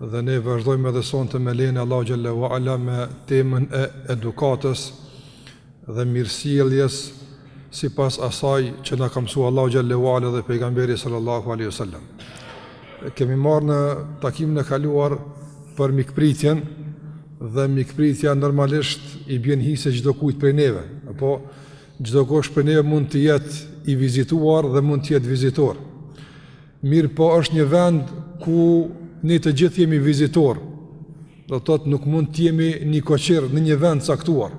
Dhe ne vazhdojmë edhe sonte me lejen e Allahut xhelle wa ala me temën e edukatës dhe mirësjelljes sipas asaj që na ka msu Allahu xhelle wa Ala dhe pejgamberi sallallahu aleyhi sallam. Kemi marrë në takimin e kaluar për mikpritjen dhe mikpritja normalisht i bjen hise çdokujt prej neve. Apo çdokush prej neve mund të jetë i vizituar dhe mund të jetë vizitor. Mirëpo është një vend ku ne të gjithë jemi vizitor, do të thotë nuk mund të jemi nikoqirë në një vend të caktuar.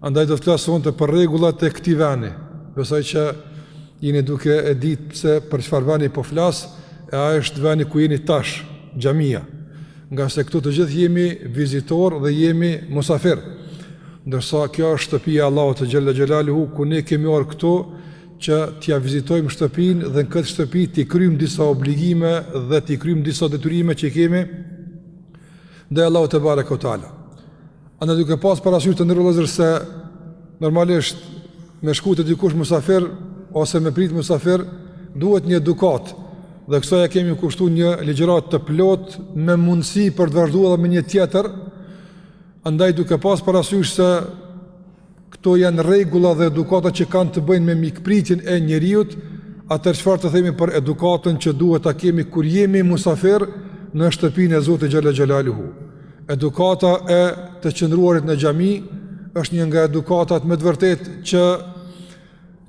Andaj do të flasë sonë të për regullat e këti vendi, besoj që jeni duke e ditë se për çfarë vendi po flas, e ai është vendi ku jeni tash, xhamia, ngase këtu të gjithë jemi vizitor dhe jemi musafir, ndërsa kjo është shtëpia e Allahut xhel-le xhelaluhu, ku ne kemi ardh këtu, që t'ja vizitojmë shtëpinë dhe në këtë shtëpi t'i kryjmë disa obligime dhe t'i kryjmë disa detyrime që i kemi ndaj Allahut tebareke ve teala. Andaj duke pas parasysh të nderuar vëllezër se normalisht me shku te dikush musafir ose me prit musafir duhet një edukatë dhe kësaj ia kemi kushtu një ligjëratë të plotë me mundësi për të vazhdu edhe me një tjetër andaj duke pas parasysh se këto janë rregulla dhe edukata që kanë të bëjnë me mikpritjen e njeriut, atëherë çfarë të themi për edukatën që duhet ta kemi kur jemi musafir në shtëpinë e Zotit xhel-le xhelaluhu. Edukata e të qëndruarit në xhami është një nga edukatat me të vërtetë që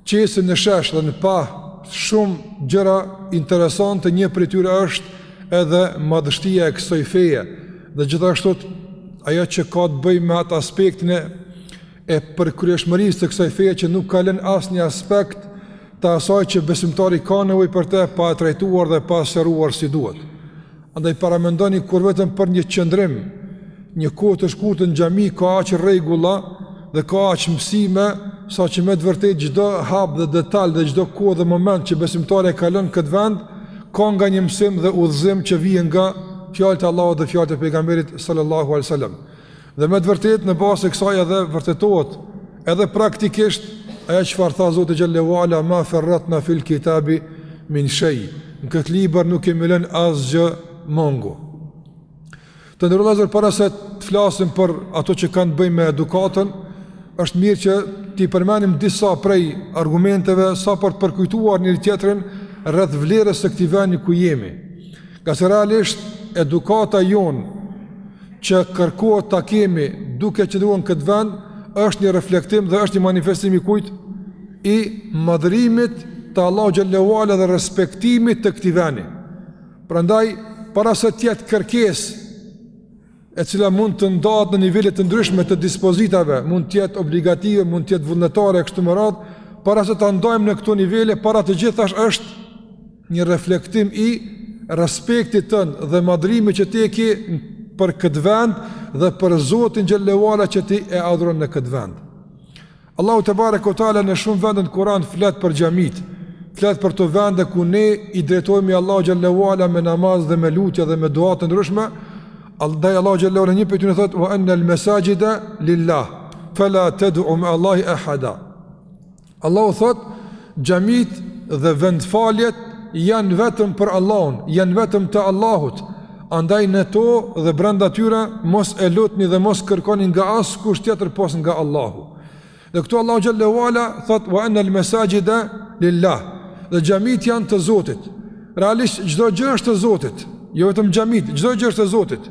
Qesin në shesh dhe në pah shumë gjëra interesante, një prej tyre është edhe madhështia e kësaj feje dhe gjithashtu ajo që ka të bëjë me atë aspektin e e përkryeshmërisë së kësaj feje që nuk ka lënë asnjë aspekt të asaj që besimtari ka nevojë për te pa e trajtuar dhe pa e shëruar si duhet. Andaj paramendoni kur vetëm për një qëndrim, një kohë të shkurtë në xhami ka aq rregulla dhe ka aq mësime, saqë me të vërtetë çdo hap dhe detaj dhe çdo kohë dhe moment që besimtari e kalon n'këtë vend, ka nga një mësim dhe udhëzim që vjen nga fjalët e Allahut dhe fjalët e pejgamberit sallallahu alajhi wasallam. Dhe me të vërtetë në bazë kësaj edhe vërtetohet edhe praktikisht ajo çfarë tha Zoti xhelle wa ala ma ferratna fil kitabi min shay. Në këtë libër nuk kemi lënë asgjë mangu. Të nderuar vëllezër para se të flasim për ato që kanë të bëjnë me edukatën, është mirë që t'i përmenim disa prej argumenteve sa për të përkujtuar njëri-tjetrin rreth vlerës së këtij vendi ku jemi. Ngase realisht edukata jonë që kërkohet ta kemi duke qëndruar në këtë vend është një reflektim dhe është një manifestim i kujt i madhrimit të Allahut xhelle ue ala dhe respektimit të këtij veni. Prandaj para se të jetë kërkesë e cila mund të ndahet në nivele të ndryshme të dispozitave, mund të jetë obligative, mund të jetë vullnetare e kështu me radhë, para se ta ndajmë në këto nivele, para të gjithash është një reflektim i respektit tënd dhe madhërimit që ti e ke për këtë vend dhe për Zotin xhelle ue ala që ti e adhuron në këtë vend. Allahu tebareke ue teala në shumë vende në Kur'an flet për xhamitë, flet për ato vende ku ne i drejtohemi Allahut xhelle ue ala me namaz dhe me lutje dhe me dua të ndryshme. Allahu xhelle ue ala në një prej tyre thotë wa anna al-masajida lillah fala tad'u ma Allahi ahada. Allahu thotë Xhamitë dhe vendfaljet janë vetëm për Allahun, janë vetëm të Allahut, andaj në to dhe brenda tyre mos e lutni dhe mos kërkoni nga askush tjetër pos nga Allahu. Dhe këtu Allahu xhelle ue ala thotë wa anna al-masajida lillah. Dhe xhamitë janë të Zotit. Realisht çdo gjë është e Zotit, jo vetëm xhamitë, çdo gjë është e Zotit.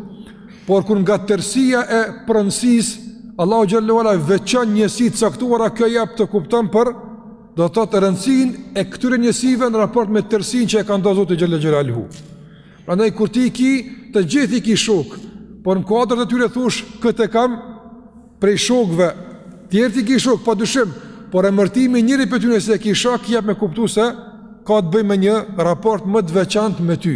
Por kur nga tërësia e pronësisë, Allahu xhelle ue ala veçon njësi të caktuara, kjo jep të kuptojmë për do të thotë rëndësinë e këtyre njësive në raport me tërësinë që e ka nda Zoti xhelle xhelaluhu. Prandaj kur ti ki, të gjithë i ki shokë, por në kuadër të tyre thush këtë e kam prej shokëve. Tjerët i ki shokë, pa dyshim, por emërtimi njëri për ty nëse ki shok, jep me kuptu se ka të bëjë me një raport më të veçantë me ty.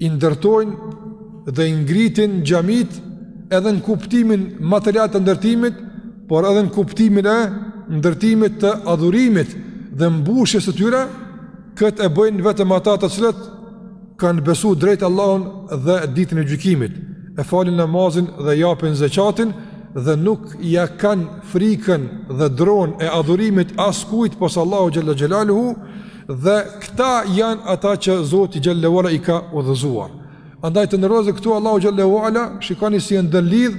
i ndërtojnë dhe i ngritin xhamitë edhe në kuptimin material të ndërtimit, por edhe në kuptimin e ndërtimit të adhurimit dhe mbushjes së tyre, këtë e bëjnë vetëm ata të cilët kanë besuar drejt Allahun dhe ditën e gjykimit, e falin namazin dhe japin zakatin dhe nuk ia kanë frikën dhe dronë e adhurimit askujt pos Allahut xhelle xhelaluhu, Dhe këta janë ata që Zoti xhelle ue ala i ka udhëzuar. Andaj të nderuar këtu Allahu xhelle ue ala shikoni si e ndërlidh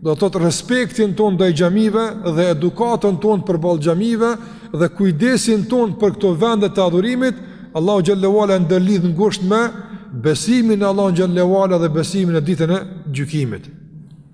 do të thotë respektin tonë ndaj xhamive dhe edukatën tonë përballë xhamive dhe kujdesin tonë për këto vende të adhurimit, Allahu xhelle ue ala e ndërlidh ngushtë me besimin në Allahun xhelle ue ala dhe besimin në ditën e gjykimit.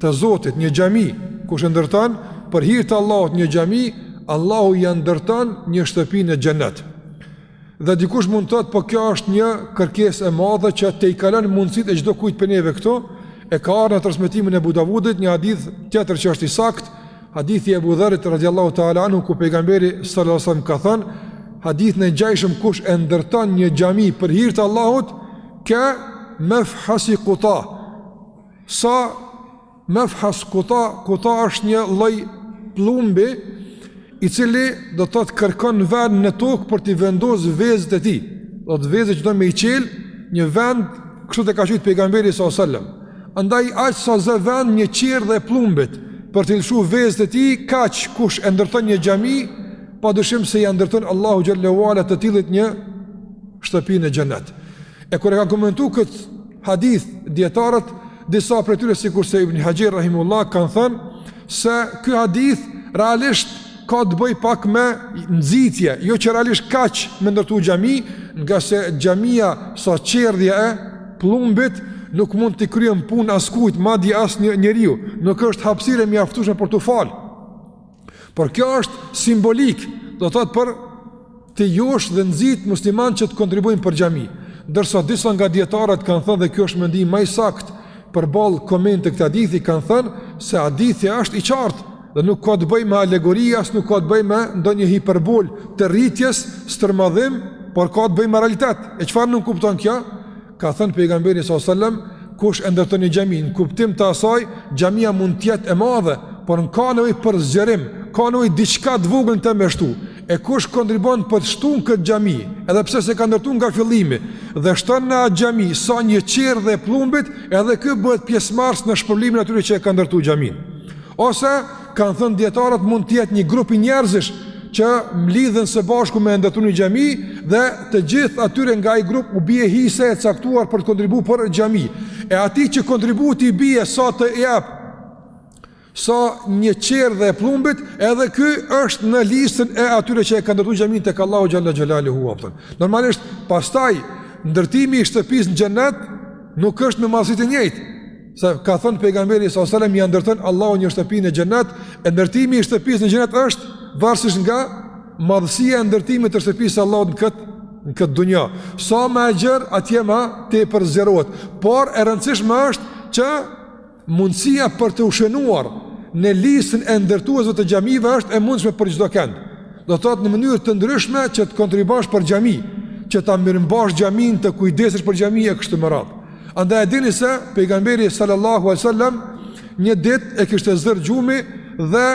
të Zotit, një xhami, kush e ndërton për hir të Allahut një xhami, Allahu ia ndërton një shtëpi në xhenet. Dhe dikush mund të thotë, po kjo është një kërkesë e madhe që tejkalon mundësitë e çdokujt prej neve këtu, e ka ardhur në transmetimin e Ebu Davudit një hadith tjetër që është i saktë, hadithi i Ebu Dherrit radhiyallahu ta'ala anhu ku pejgamberi sallallahu alaihi wasallam ka thënë, hadith i ngjashëm kush e ndërton një xhami për hir të Allahut, ke mefhasi kata, Sa mefhas kata, kata është një lloj pëllumbi i cili do të thotë kërkon vend në tokë për t'i vendos vezët e tij. Do të thotë vezët që do me i çel një vend kështu e ka quajt pejgamberi alejhi selam. Andaj aq sa zë vend një çerdhe e pëllumbit për t'i lëshu vezët e tij, kaq kush e ndërton një xhami, padyshim se ia ndërton Allahu xhelle ve ala të tillit një shtëpi në xhenet. E kur e ka komentuar këtë Hadith, djetarët, disa prej tyre sikurse Ibn Haxher Rahimullah kanë thënë se ky hadith realisht ka të bëjë pak me nxitje, jo që realisht kaq me ndërtu xhami, ngase xhamia sa çerdhja e pëllumbit nuk mund t'i kryen punë askujt, madje asnjë njeriu, nuk është hapësirë e mjaftueshme për t'u falë. Por kjo është simbolikë, do të thotë për t'i josh dhe nxit muslimanët që të kontribuojnë për xhami. Ndërsa disa nga dijetarët kanë thënë dhe ky është mendimi më i saktë përballë komentit të këtij hadithi kanë thënë se hadithi është i qartë dhe nuk ka të bëjë me alegori as nuk ka të bëjë me ndonjë hiperbolë të rritjes, stërmadhimi, por ka të bëjë me realitet. E çfarë nënkupton kjo? Ka thënë pejgamberi sallallahu alajhi wasallam, kush e ndërton një xhami në kuptim të asaj, xhamia mund të jetë e madhe, por ka nevojë për zgjerim, ka nevojë diçka të vogël me shtu. E kush kontribuon për të shtuar këtë xhami, edhe pse s'e ka ndërtuar nga fillimi, dhe shton në atë xhami sa një çerdhe e pëllumbit, edhe ky bëhet pjesëmarrës në shpërblimin e atyre që e kanë ndërtuar xhaminë. Ose, kanë thënë dijetarët mund të jetë një grup njerëzish që mlidhen së bashku me ndërtu një xhami dhe të gjithë atyre nga ai grup u bie hise e caktuar për të kontribu për xhami. E atij që kontributi i bie sa të jap, sa një çerdhe e pëllumbit, edhe ky është në listën e atyre që e kanë ndërtu xhaminë tek Allahu xhelle xhelaluhu. Pëtën. Normalisht, pastaj, ndërtimi i shtëpisë në xhenet nuk është me masë e njëjtë. Se ka thënë pejgamberi alejhi selam ia ndërton Allahu një shtëpi në xhenet, e ndërtimi i shtëpisë në xhenet është varësisht nga madhësia e ndërtimit të shtëpisë së Allahut në këtë në këtë dunja. Sa më e gjerë, atje më tepër zgjerohet. Por e rëndësishme është që mundësia për t'u shënuar në listën e ndërtuesve të xhamive është e mundshme për çdokënd. Do të thotë në mënyrë të ndryshme që të kontribuosh për xhami, që ta mirëmbash xhaminë, të kujdesesh për xhaminë e kështu me radhë. Andaj e dini se pejgamberi sallallahu alaihi wasallam një ditë e kishte zënë gjumi dhe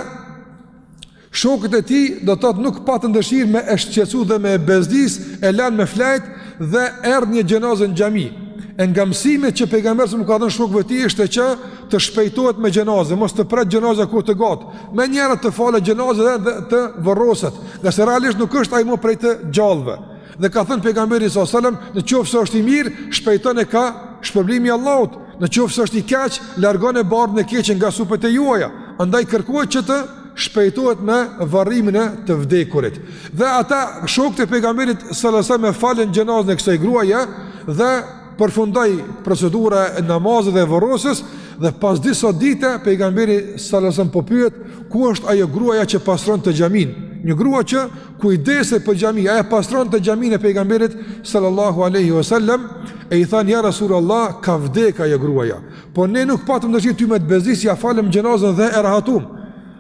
shokët e tij do të thotë nuk patën dëshirë me e shqetësu dhe me e bezdisë, e lanë me flejtë dhe erdhi një xhenazë në xhami. E nga mësimet që pejgamberi sallallahu ua ka dhënë shokëve të tij ishte që të shpejtohet me xhenazën, mos të pret xhenazja kohë të gjatë. Menjëherë të falet xhenazja dhe të varroset, ngase realisht nuk është ai më prej të gjallëve. Dhe ka thënë pejgamberi sallallahu alajhi wasallam, në qoftë se është i mirë, shpejtojeni kah shpërblimi i Allahut. Në qoftë se është i keq, largojeni barrën e keqe nga supet e juaja. Andaj kërkohet që të shpejtohet me varrimin e të vdekurit. Dhe ata shokët e pejgamberit sallallahu alajhi wasallam falën xhenazën e kësaj gruaje dhe përfundoi procedura e namazit dhe e varrosjes dhe pas disa ditëve pejgamberi sallallahu alajhi wasallam po pyet ku është ajo gruaja që pastronte xhaminë. Një grua që kujdesej për xhami, ajo pastronte xhaminë e pejgamberit sallallahu alaihi wasallam e i thanë ja rasulullah ka vdekë ajo gruaja. Po ne nuk patëm dëshirë ty me të bezdisë, ia falëm xhenazën dhe e rahatuam.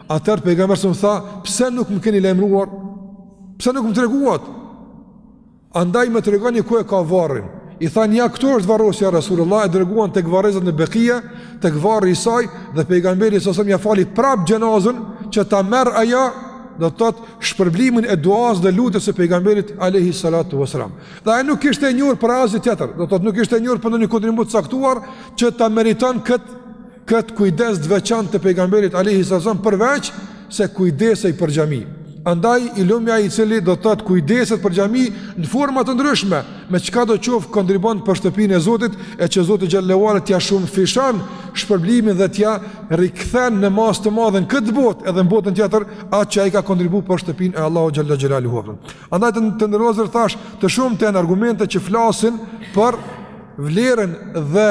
Atëherë pejgamberi u tha, pse nuk më keni lajmëruar? Pse nuk më treguat? Andaj më tregoni ku e ka varrin. I thanë ja këtu është varros, ja Rasulullah e dërguan tek varrezat në Bekia, tek varri i saj dhe pejgamberi sallallahu alejhi wasallam ia fali prapë xhenazën që ta merr ajo do të thotë shpërblimin e duasë dhe lutjes së pejgamberit alayhi salatu wasalam. Dhe ajo nuk ishte e njohur për asgjë tjetër, do të thotë nuk ishte e njohur për ndonjë kontribut të caktuar që ta meriton kët këtë kujdes të veçantë të pejgamberit alayhi sallam përveç se kujdesej për xhami. Andaj i lumi ai i cili do të thotë kujdeset për xhami në forma të ndryshme, me çkado qoftë kontribon për shtëpinë e Zotit e që Zoti xhelle ve ala t'ia shumëfishon shpërblimin dhe t'ia rikthen në masë të madhe në këtë botë edhe në botën tjetër atë që ai ka kontribuar për shtëpinë e Allahut xhelle xhelaluhu. Andaj të nderuar vëllezër, thashë të shumta janë argumentet që flasin për vlerën dhe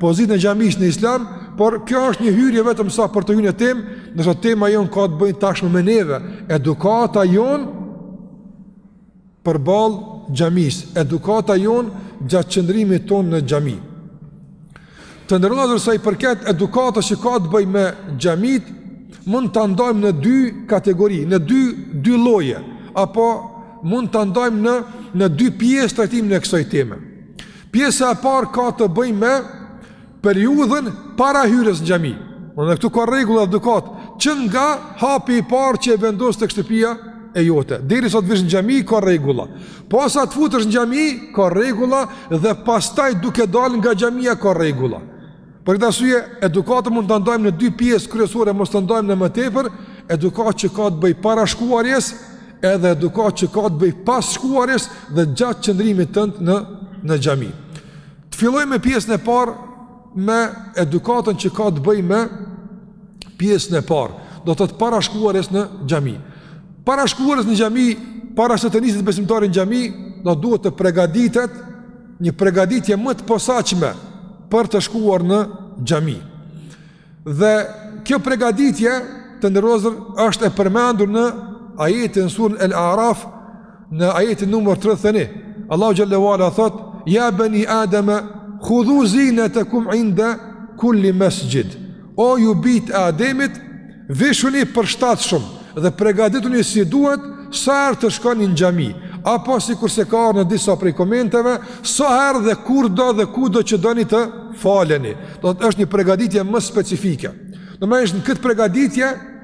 pozitën e xhamisë në islam, por kjo është një hyrje vetëm sa për të hyrë në temë, ndërsa tema jonë ka të bëjë tashmë me neve, edukata jonë përballë xhamisë, edukata jonë gjatë qëndrimit tonë në xhami. Të nderuar vëllezër, sa i përket edukatës që ka të bëjë me xhamitë, mund ta ndajmë në dy kategori, në dy dy lloje, apo mund ta ndajmë në në dy pjesë trajtimin e kësaj teme. Pjesa e parë ka të bëjë me periudhën para hyrjes në xhami. Edhe këtu ka rregulla dhe edukatë, që nga hapi i parë që e vendos tek shtëpia e jote, derisa të vish në xhami ka rregulla. Posa të futesh në xhami, ka rregulla dhe pastaj duke dalë nga xhamia, ka rregulla. Për këtë arsye, edukatën mund ta ndajmë në dy pjesë kryesore, mos të ndajmë në më tepër, edukatë që ka të bëjë para shkuarjes, edhe edukatë që ka të bëjë pas shkuarjes dhe gjatë qëndrimit tënd në, në xhami. Të fillojmë me pjesën e parë, me edukatën që ka të bëjë me pjesën e parë, do të thotë para shkuarjes në xhami. Para shkuarjes në xhami, para se të niset besimtari në xhami, do duhet të pregaditet një pregaditje më të posaçme për të shkuar në xhami. Dhe kjo pregaditje të nderuar është e përmendur në ajetin surën El Araf, Në ajetin numër 31, Allahu xhele ue ala thotë: "Ja beni Ademe, hudhu zinetekum inde kul-li mesxhid." O ju bijtë e Ademit, vishuni përshtatshëm dhe pregatituni si duhet sa herë të shkoni në xhami, apo sikurse ka ardhë në disa prej komenteve, sa herë dhe kurdo dhe kudo që doni të faleni. Do të thotë është një pregatitje më specifike. Domethënë në këtë pregatitje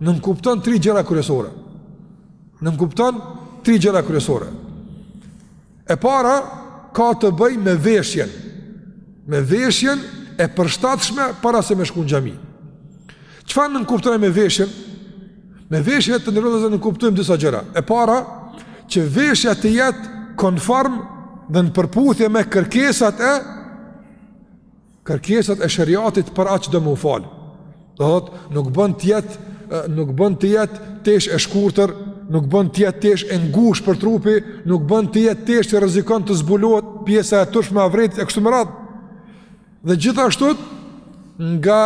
Nënkupton tri gjëra kryesore. Nënkupton tri gjëra kryesore. E para ka të bëjë me veshjen. Me veshjen e përshtatshme para se me shku në xhami. Çfarë nënkuptojmë me veshjen? Me veshje të nderuar nënkuptojmë disa gjëra. E para që veshja të jetë konform dhe në përputhje me kërkesat e Kërkesat e sheriatit për atë që do me u fal. Do thotë, nuk bën të jetë nuk bën të jetë tesh e shkurtër, nuk bën të jetë tesh e ngushtë për trupi, nuk bën të jetë tesh që rrezikon të zbulohet pjesa e turpshme, avreti e kështu me radhë. Dhe gjithashtu nga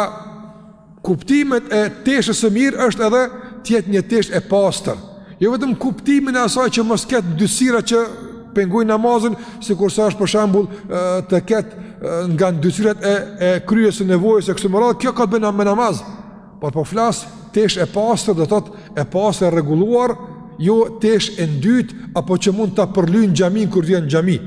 Kuptimet e teshës së mirë është edhe të jetë një teshë e pastër. Jo vetëm kuptimin e asaj që mos ketë ndyrësira që pengojnë namazin, sikurse është për shembull të ketë nga ndyrësirat e e kryerjes së nevojës e kështu me radhë, kjo ka të bëjë me namaz. Por po flas teshë e pastër, do thotë e pastër e rregulluar, jo teshë e ndytë apo që mund ta përlyjë xhamin kur vjen xhami.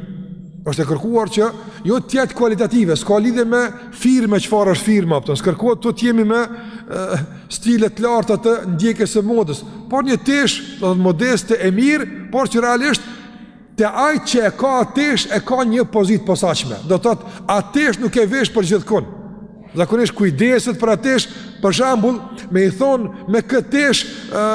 Është e kërkuar që jo të jetë kvalitative, s'ka lidhje me Firmë, çfarë është firma, pra s'kërkohet ktu të jemi me e, stile të larta të ndjekjes së modës, por një tesh, do thotë modeste e mirë, por që realisht, te ai që e ka atë tesh, e ka një pozitë posaçme, do të thotë atë tesh nuk e vesh për gjithkun, zakonisht kujdeset për atë tesh, për shembull, me i thënë, me këtë tesh, e,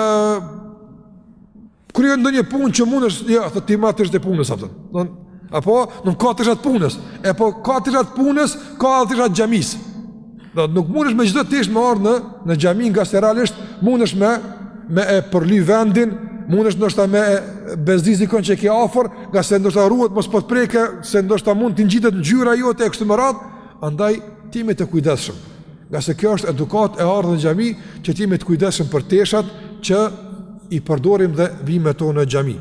Kryen ndonjë punë që mundesh, ja, jo, thotë ti me tesha të punës atë. Don, apo nuk ka tesha të punës. E po ka tesha të punës, ka tesha të xhamisë. Do nuk mundesh me çdo teshë me ardh në në xhami ngase realisht mundesh me me e përly vendin, mundesh ndoshta me bezdis dikon që ke afër, ngase ndoshta ruhet mos po të prekë, se ndoshta mund t'i ngjitet ngjyra jote e kështu me radhë, andaj të jemi të kujdesshëm. Ngase kjo është edukatë e ardhë në xhami që të jemi të kujdesshëm për teshat që i përdorim dhe vijmë me to në xhami.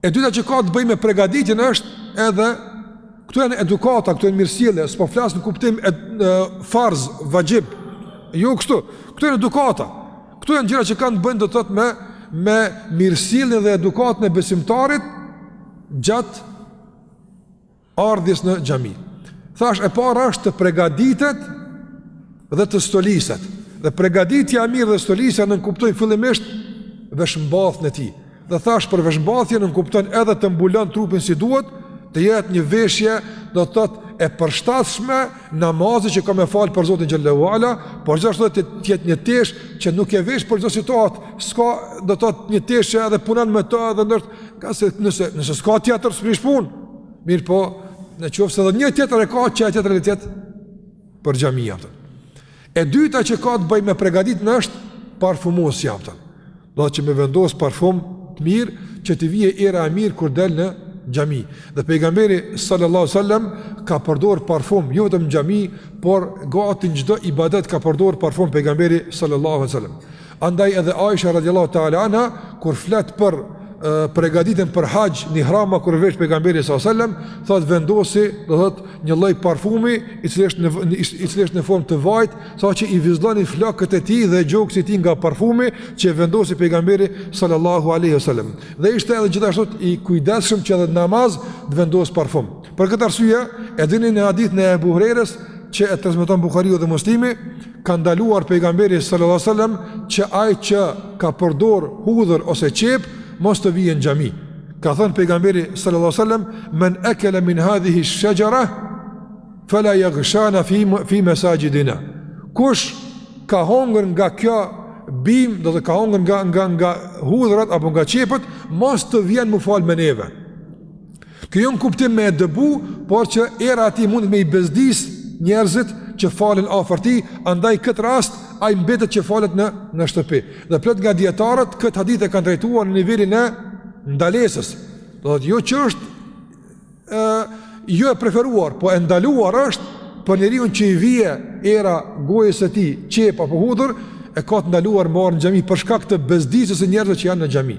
E dyta që ka të bëjë me pregaditjen është edhe këto janë edukata, këto janë mirësjellje, s'po flas në kuptim e, e farz, vaxhib, jo kështu, këto janë edukata, këto janë gjëra që kanë të bëjnë do të thotë me, me mirësjelljen dhe edukatën e besimtarit gjatë ardhjes në xhami. Thashë e para është të pregaditet dhe të stoliset. Dhe pregaditja e mirë dhe stolisja nënkuptojnë fillimisht veshmbathjen e tij. Dhe thashë për veshmbathjen nënkupton edhe të mbulon trupin si duhet, të jetë një veshje, do të thotë e përshtatshme namazit që ka me falë për Zotin xhel-le ve ala, por gjithashtu të jetë një teshë që nuk e vesh për çdo situatë, s'ka do të thotë një teshë që edhe punon me të edhe ndër Ka se nëse, nëse s'ka tjetër, s'prish punë. Mirëpo, në qoftë se dhe një tjetër e ka, që e tjetër e tjetër, për xhami domethënë. E dyta që ka të bëjë me pregaditjen është, parfumosja domethënë. Do që me vendos parfum të mirë, që t'i vijë era e mirë kur del në xhami. Dhe pejgamberi sallallahu sallam ka përdor parfum, jo vetëm në xhami, por gati në çdo ibadet ka përdor parfum pejgamberi sallallahu sallam. Andaj edhe Aisha radiallahu ta'ala anha, kur flet për pregaditjen për haxh në ihrama kur vesh pejgamberi s.a.s. Thotë vendosi do thotë një lloj parfumi i cili ishte në, i cili ishte në formë të vajit saqë i vizllonin flokët e tij dhe gjoksi i tij nga parfumi që vendosi pejgamberi sallallahu a.s. Dhe ishte edhe gjithashtu i kujdesshëm që edhe namaz të vendos parfum. Për këtë arsye, e dini në hadithin e Ebu Hurejres që e transmeton Buhariu dhe Muslimi, ka ndaluar pejgamberi sallallahu alajhi wasallam që ai që ka përdor hudhër ose qep mos të vijë në xhami. Ka thënë pejgamberi sallallahu alajhi wasallam men akala min hadhihi ash-shajara fala yaghshana fi fi masajidina. Kush ka hongër nga kjo bimë, do të ka hongër nga nga nga hudhrat apo nga qepët, mos të vjen me fal me neve. Kjo jo në kuptim me e dëbu, por që era e tij mundet me i bezdis njerëzit që falen afër tij, andaj këtë rast ai mbetet që falet në shtëpi. Dhe plot nga dijetarët këtë hadith e kanë trajtuar në nivelin e ndalesës. Do thotë jo që është ë jo e preferuar, po e ndaluar është për njeriun që i vjen era gojës së tij, qepë apo hudhër, e ka të ndaluar me ardh në xhami për shkak të bezdisjes së njerëzve që janë në xhami.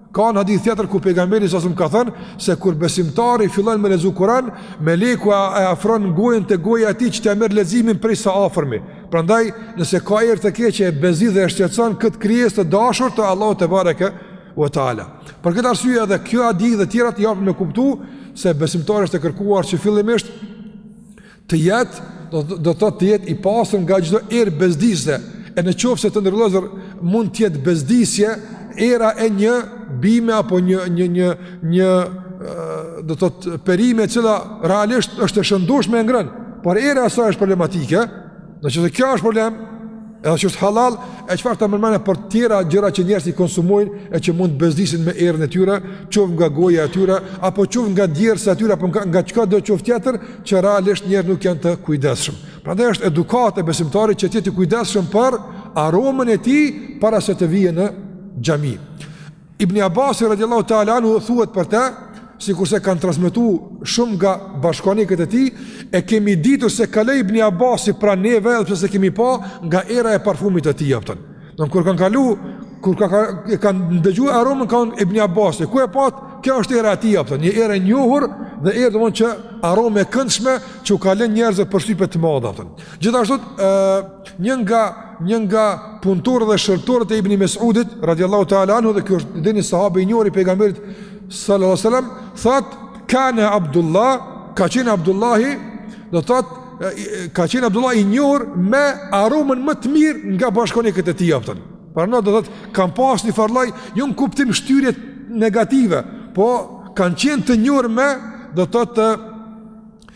Ka një hadith tjetër ku pejgamberi salallahu alejhi ve selem ka thënë se kur besimtari fillon me lexu Kuran, meleku e afron gojën te goja e tij që ta merr leximin prej sa afërmi. Prandaj, nëse ka erë të keqe e bezdis dhe e shqetëson këtë krijesë të dashur të Allahut tebareke ve teala. Për këtë arsye edhe ky hadith dhe tjerat japin me kuptu se besimtari është e kërkuar që fillimisht të jetë, do të thotë të jetë i pastër nga çdo erë bezdisëse. E në qoftë se të nderuar mund të jetë bezdisje era e një bime apo një një një një do të thotë perime e cila realisht është e shëndoshme e ngrënë, por era e saj është problematike, Në qoftë se kjo është problem, edhe që është halal, e çfarë të mendojmë për tjera gjëra që njerëzit i konsumojnë e që mund të bezdisin me erën e tyre, qoftë nga goja e tyre, apo qoftë nga djersa e tyre, apo nga, nga çkado qoftë tjetër, që realisht njerëz nuk janë të kujdesshëm. Prandaj është edukatë e besimtarit që të jetë i kujdesshëm për aromën e tij para se të vijë në xhami. Ibni Abasi radiallahu ta'ala anhu thuhet për te, sikurse kanë transmetu shumë nga bashkëkohanikët e tij, e kemi ditur se kaloi Ibni Abasi pranë neve edhe pse s'e kemi pa nga era e parfumit të tij, apëton. Në kur kanë kalu, kur ka, ka, kanë ndëgju aromën, ka qenë Ibni Abasi, ku e patë, kjo është era e tij, apëton, një erë e njohur dhe era dhe mund që arome e këndshme që u ka lënë njerëzve përshtypje të madhe, apëton. Gjithashtu, e, Një nga një nga punëtorët dhe shërbëtorët e Ibn Mesudit, radiallahu ta'ala anhu, dhe ky është dhe një sahabe i njohur i pejgamberit, sallallahu alaihi wasallam thot kana abdullah ka qen abdullahi do thot ka qen abdullah i njohur me aromën më të mirë nga bashkëkohanikët e tij apo por do thot kanë pas një farlloj jo në kuptim shtyrje negative po kanë qen të njohur me do thot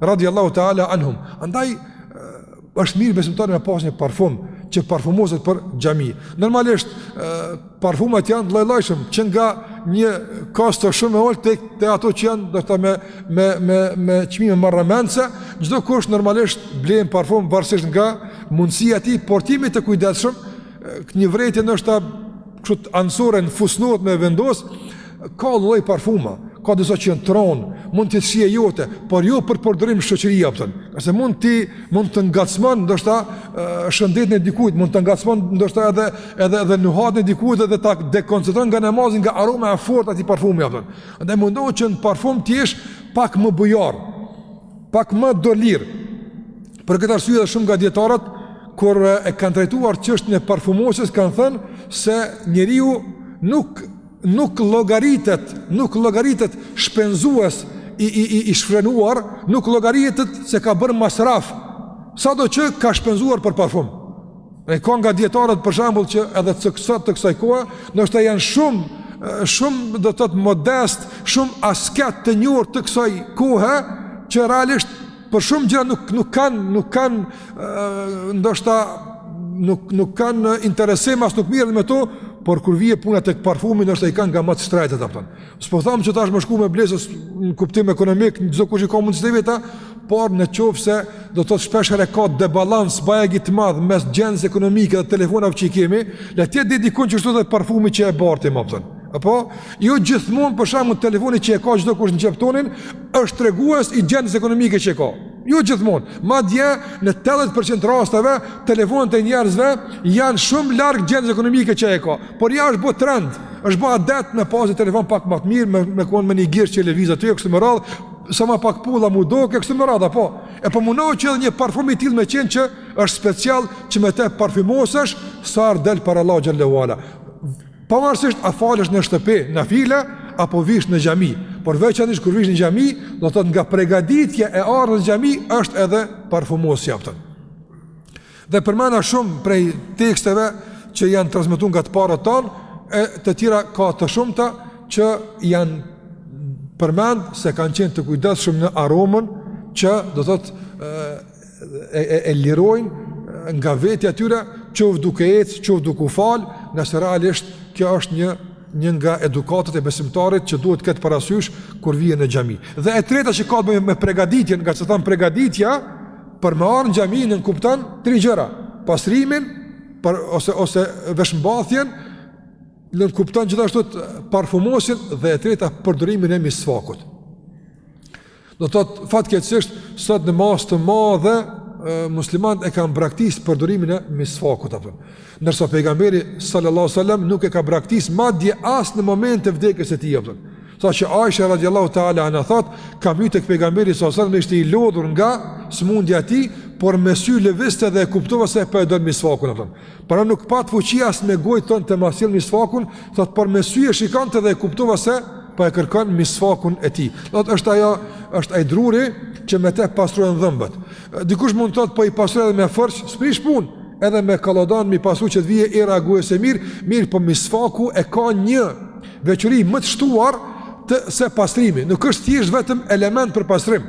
Radiallahu ta'ala anhum. Andaj, është mirë besimtari me pas një parfum që parfumoset për xhami. Normalisht parfumat janë lloj-llojshëm, që nga një kosto shumë e ulët tek te ato që janë ndoshta me me me me çmime marramendëse, çdokush normalisht blen parfum varësisht nga mundësia e tij, por të jemi të kujdesshëm, një vërejtje ndoshta kështu anësore në fusnotë me vendos, Ka lloj parfumesh, ka disa që janë t'rond, mund t'jetë shije jote, por jo për përdorim në shoqëri apo thon. Ngase mund ti mund të ngacmon ndoshta shëndetin e dikujt, mund të ngacmon ndoshta edhe edhe edhe nuhatjen e dikujt edhe ta dekoncentron nga namazi nga aroma e fortë e atij parfumi apo thon. Andaj mundohu që në parfum të jesh pak më bujar, pak më dorëlirë. Për këtë arsye edhe shumë nga dijetarët kur e kanë trajtuar çështjen e parfumosjes kanë thënë se njeriu nuk nuk llogaritet, nuk llogaritet shpenzues i i i, i shfrenuar, nuk llogaritet se ka bërë masraf. Sado që ka shpenzuar për parfum. E ka nga dijetarët për shembull që edhe të kësaj të kësaj kohe, ndoshta janë shumë shumë do të thotë modest, shumë asket të njohur të kësaj kohe që realisht Për shumë gjëra nuk nuk kanë nuk kanë ndoshta nuk nuk kanë interesim as nuk merren me to, por kur vjen puna tek parfumi ndoshta i kanë nga më të shtrejtat apo thon. S'po them që tash me shku me ble s'është në kuptim ekonomik, çdo kush i ka mundësitë e veta, por në qoftë se do thotë shpesh herë ka debalans bajagi të madh mes gjendjes ekonomike dhe telefonave që i kemi, le të jetë diku edhe te parfumi që e barti më thon. Apo jo gjithmonë për shembull telefoni që e ka çdo kush në xhep tonin, është tregues i gjendjes ekonomike që e ka. Jo gjithmonë, madje në 80% rasteve telefonat e njerëzve janë shumë larg gjendjes ekonomike që e ka. Por ja është bo trend, është bo adet me pas një telefon pak ma të mirë, me me kon me ni gisht që lëviz aty e kështu me radhë, sa ma pak pulla me dokë e kështu me radhë apo. E po mundohu që edhe një parfum i tillë me qenë që është special që me të të parfumosesh sa herë del para Allahut xhel-le ve ala. Pavarësisht a falesh në shtëpi, nafile, apo vjen në xhami, por veçanërisht kur vjen në xhami, do thotë nga pregaditja e ardhjes në xhami, është edhe parfumosja apo thon. Dhe përmenda shumë prej teksteve që janë transmetu nga të parët tanë, e të tjera ka të shumta që janë përmend se kanë qenë të kujdeshëm në aromën që do të thotë e, e, e lirojnë nga vetja e tyre, qoftë duke ecë, qoftë duke u falë, ngase realisht kjo është një, një nga edukatat e besimtarit që duhet t'ketë parasysh kur vjen në xhami. Dhe e treta që ka t'bëjë me pregaditjen, ngase thamë pregaditja, për me ardhë në xhami nënkupton tri gjëra, pastrimin, për, ose, ose veshmbathjen, nënkupton gjithashtu parfumosjen dhe e treta përdorimin e misvakut. Do të thotë fatkeqësisht sot në masë të madhe muslimanët e kanë braktis përdorimin e misvakut apo. Ndërsa pejgamberi sallallahu alajhi wasallam nuk e ka braktis madje as në moment të vdekjes së tij apo. Sa që Aisha radiallahu ta'ala anha thot, kam hy tek pejgamberi sallallahu alajhi wasallam e ishte i lodhur nga sëmundja e tij, por me sy lëviste dhe e kuptova se po e don misvakun, Para nuk pat fuqi as me gojë të thonte ma sjell misfakun, thot por me sy e shikonte dhe e kuptova se po e kërkon misfakun e tij. Do të është ajo, është ai druri që me të pastrohen dhëmbët. Dikush mund të thot po i pastroj edhe me fërçë, s'prish punë, edhe me kallodont m'i pastru që të vije era gojës e mirë, mirëpo misfaku e ka një veçori më të shtuar të se pastrimi. Nuk është thjesht vetëm element për pastrim.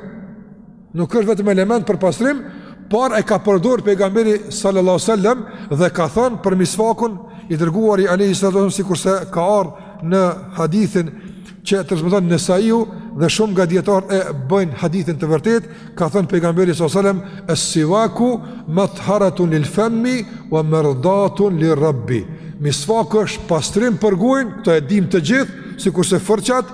Nuk është vetëm element për pastrim, por e ka përdorur pejgamberi sallallahu alajhi wasallam dhe ka thënë për misfakun i dërguari alayhi sallam sikurse ka ardhur në hadithin që transmeton Nesaiu dhe shumë nga dijetarët e bëjnë hadithin të vërtetë, ka thënë pejgamberi sallallahu alajhi wasallam as-siwaku matharatun lil fami wa mardatun lir rabbi. Misfaku është pastrim për gojën, këtë e dimë të gjithë, sikurse fërçat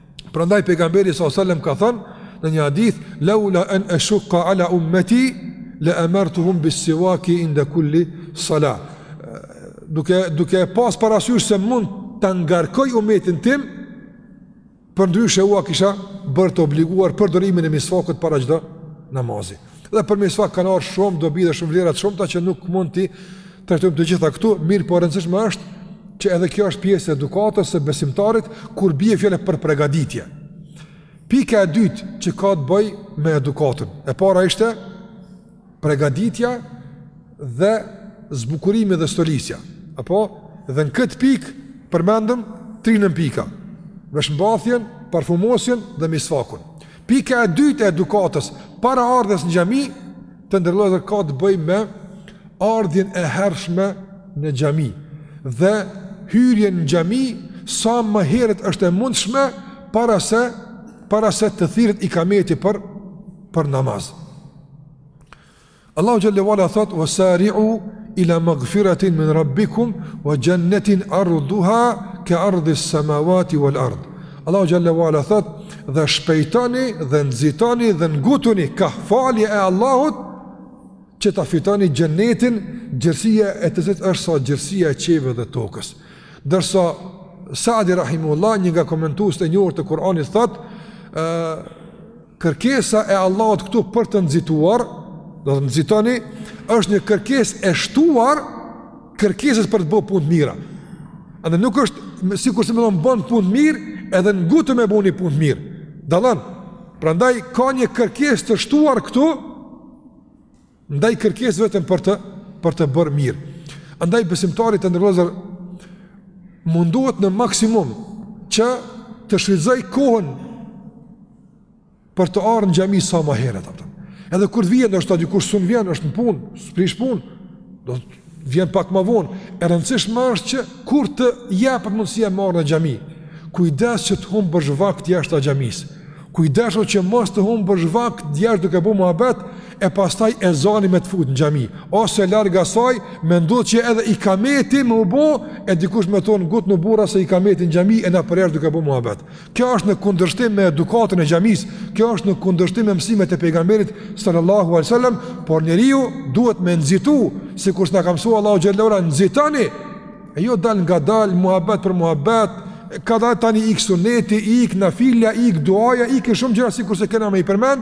Prandaj pejgamberi sallallahu alajhi wasallam ka thënë në një hadith, "Laula an ashuqqa ala ummati la amartuhum bis siwaki inda kulli salat." Duke duke pas parasysh se mund ta ngarkoj umetin tim, përndryshe ua kisha bërë të obliguar përdorimin e misfakut para çdo namazi. Dhe për misfak kanë ardhë shumë dobi dhe shumë vlera të shumta që nuk mund t'i trajtojmë të gjitha këtu, mirëpo rëndësishme është që edhe kjo është pjesë e edukatës së besimtarit kur bie fjala për pregaditje. Pika e dytë që ka të bëjë me edukatën, e para ishte pregaditja dhe zbukurimi dhe stolisja. Apo, dhe në këtë pikë përmendëm tri nënpika, veshmbathjen, parfumosjen dhe misfakun. Pika e dytë e edukatës para ardhjes në xhami, të nderuar vëllezër ka të bëjë me ardhjen e hershme në xhami dhe hyrjen në xhami sa më herët është e mundshme para se para se të thirret ikameti për për namaz. Allahu xhele ue ala thot wa sari'u ila maghfiratin min rabbikum wa jannatin arduha ka ardhi as-samawati wal ard. Allahu xhele ue ala thot dhe shpejtoni dhe nxitoni dhe ngutuni kah falja e Allahut që ta fitoni xhennetin gjerësia e të cilit është sa gjerësia e qiejve dhe tokës. Ndërsa Sa'di rahimehullah një nga komentuesit e njohur të Kur'anit thot ë Kërkesa e Allahut këtu për të nxituar, do të nxitoni, është një kërkesë e shtuar kërkesës për të bërë punë të mira. Andaj nuk është sikurse me thonë bën punë të mirë, edhe ngutu me bë një punë të mirë. Dallon. Prandaj ka një kërkesë të shtuar këtu ndaj kërkesës vetëm për të për të bërë mirë. Andaj besimtari të nderuar vëllezër mundohet në maksimum që të shfrytëzojë kohën për të ardhur në xhami sa më herët atë. Edhe kur vjen ndoshta dikush s'mun vjen, është në punë, s'prish punë. Do të vjen pak ma vonë, e rëndësishme është që kur të jepet mundësia m'ardh në xhami, kujdes që të humbësh vakt jashtë xhamisë, kujdeso që mos të humbësh vakt jashtë duke bo muhabet, e pastaj ezani me të fut në xhami, ose larg asaj, me ndodhë që edhe ikameti me u bo, e dikush me thonë ngutnu burra se ikameti në xhami e na përjashtë duke bo muhabet. Kjo është në kundërshtim me edukatën e xhamisë, kjo është në kundërshtim me mësimet e pejgamberit sallallahu alajhi wasallam, por njeriu duhet me nxitu, sikurse na ka msu Allahu xhallahu ala nxitani. E jo dalngadalë muhabet për muhabet, kadalë tani ik suneti, ik nafila, ik duaja, ik shumë gjëra sikurse kena me i përmend,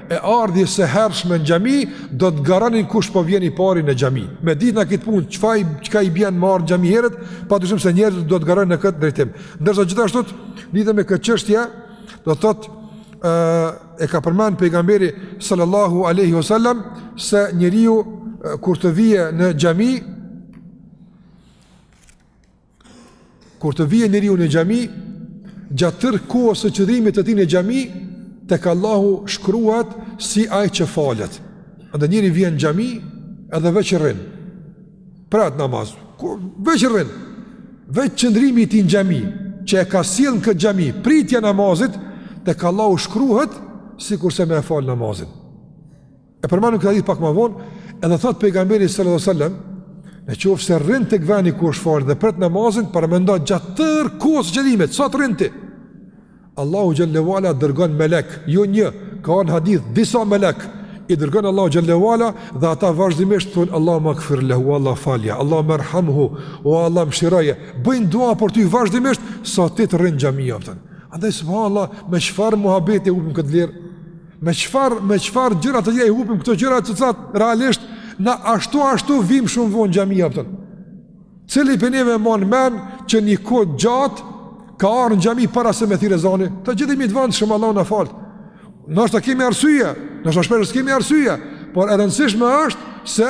e ardhjes së hershme në xhami do të garonin kush po vjen i pari në xhami. Me ditë na këtë punë, çka i çka i bjen m'ardh n' xhami herët, padyshim se njerëzit do të garonin në këtë drejtim. Ndërsa gjithashtu lidhur me këtë çështje, do thotë ë e ka përmend pejgamberi sallallahu alaihi wasallam se njeriu kur të vije në xhami Kur të vijë njeriu në xhami, gjatë tërë kohës së qëndrimit të tij në xhami, tek Allahu shkruhet si ai që falet. Andaj njeri vjen në xhami edhe veç rrin. Pret namaz, ku veç rrin. Veç qëndrimi i tij në xhami, që e ka sjell në këtë xhami, pritja e namazit tek Allahu shkruhet sikurse me fal namazin. E përmenim këtë hadith pak ma vonë, edhe thotë pejgamberi sallallahu alaihi wasallam, në qoftë se rrin te veni ku është falë dhe pret namazin, paramendo gjatë tërë kohës së qëndrimit, sa të rrin ti. Allahu xhallahu ala dërgon melek, jo një, ka n'hadith disa melek i dërgon Allahu xhallahu ala dhe ata vazhdimisht thonë Allahumma gfir lehu Allah falja, Allahumme rhamhu, o Allah mëshiroje. Bëjnë dua për ty vazhdimisht sa ti të rrin n'xhami. Andaj subhanallahu me çfarë muhabeti e hupim këtë vlerë Me çfarë, me çfarë gjëra të tjera i hupim këto gjëra të cilat realisht na ashtu ashtu vim shumë vonë n'xhami. Cili prej neve mban men që një kohë t'gjatë ka ardhë në xhami para se me thirr ezani, të gjithë imi të vëndë shumë Allahu na faltë. Nashta kemi arsye, nashta shpesh s'kemi arsye, por e rëndësishme është se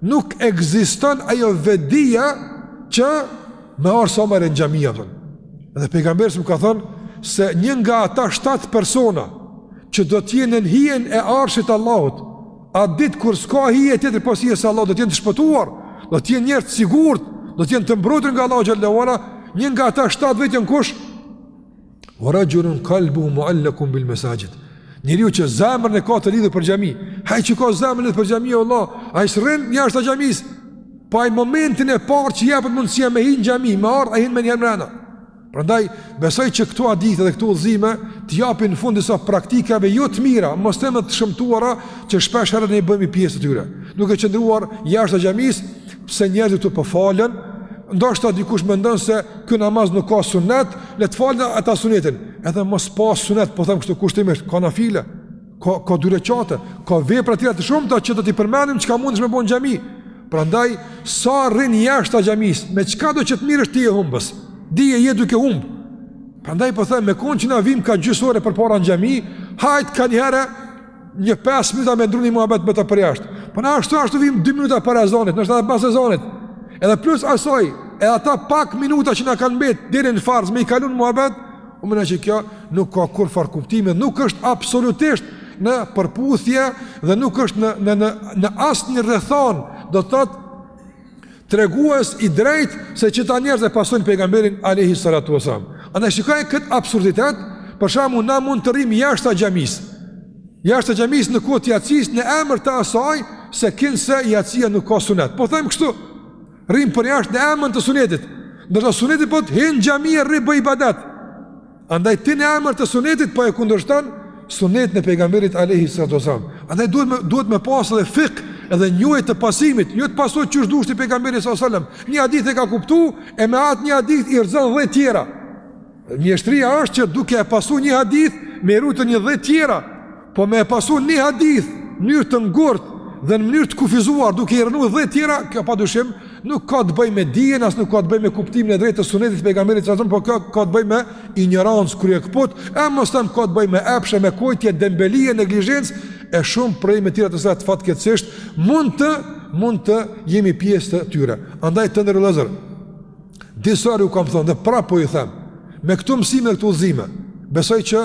Nuk ekziston ajo vedija që me ardhë sa ma herët n'xhami. Dhe pejgamberi ka thënë se një nga ata 7 persona që do të jenë në hijen e arshit të Allahut, atë ditë kur s'ka hije tjetër pos hijes së Allahut do të jenë të shpëtuar, do të jenë njerëz të sigurt, do të jenë të mbrojtur nga Allahu xhallahu ala, një nga ata 7 vetëve kush? Ve raxhulun kalbuhu muallekun bil mesaxhid. Njeriu që zemrën e ka të lidhur për xhami, ai që ka zemrën lidh për xhami vallahi, ai s'rrin jashtë xhamis. Po ai momentin e parë që jepet mundësia me hi n'xhami, me ardh ai hin menjëherë mrena. Prandaj besoj që këto hadithe dhe këto udhëzime të japin fund disa praktikave jo të mira, mos them të shëmtuara që shpesh herë ne bëhemi pjesë e tyre. Duke qëndruar jashtë xhamis, Se njerëzit këtu po falen? Ndoshta dikush mendon se ky namaz nuk ka sunet, le të falë ata sunetin. Edhe mos pas sunet, po them kështu kushtimisht, ka nafile, ka ka dy reqate, ka vepra të tjera të shumta që do t'i përmendim çka mundesh me bo n'xhami. Prandaj sa rrin jashtë xhamisë, me çkado që të mirresh ti je humbës. Dije je duke humb. Prandaj po them me kon që na vim ka gjysë ore përpara në xhami, hajt kanjëherë një 5 minuta me ndrru ni muhabet me ta përjasht. Po na ashtu ashtu vim 2 minuta para ezanit, ndoshta edhe pas ezanit. Edhe plus asoj, edhe ata pak minuta që na kanë mbet deri në farz me i kalu n'muhabet, u menoj që kjo nuk ka kurrfarë kuptimi, nuk është absolutisht në përputhje dhe nuk është në në në në asnjë rrethanë, do të thotë tregues i drejt se që këta njerëz e pasojnë pejgamberin alejhi salatu vesselam. Andaj shikoje këtë absurditet, për shembull na mund të rrimë jashta xhamis. Jashta xhamis në kohë të jacis në emër të asaj se kinse jacia nuk ka sunet. Po them kështu, rrimë për jashtë në emër të sunetit. Ndërsa suneti po të hin n'xhami e rri bëj ibadet. Andaj ti në emër të sunetit po e kundërshton sunetin e pejgamberit alayhi salatu wasallam. Andaj duhet me, duhet me pas edhe fikh edhe njohje të pasimit, jo ta pasojsh qysh dush ti pejgamberin sallallahu alajhi wasallam. Një hadith e ka kuptu e me atë një hadith i rrëzon 10 tjera. Mjeshtria është që duke e pasu një hadith me i rujt një 10 tjera. Po me e pasu një hadith, në mënyrë të ngurtë, dhe në mënyrë të kufizuar duke i rrënu 10 tjera, kjo padyshim nuk ka të bëjë me dijen, as nuk ka të bëjë me kuptimin e drejtë të sunetit të pejgamberit sa thon, por kjo ka të bëjë me injorancë kryekëput, e mos them ka të bëjë me epshe, me kujtje, dembeli e neglizhencë e shumë probleme tjera të cilat fatkeqësisht mund të mund të jemi pjesë të tyre. Andaj të nderuar vëllezër. Disa herë ju kam thënë dhe prapë po ju them, me këto mësime këto udhëzime, besoj që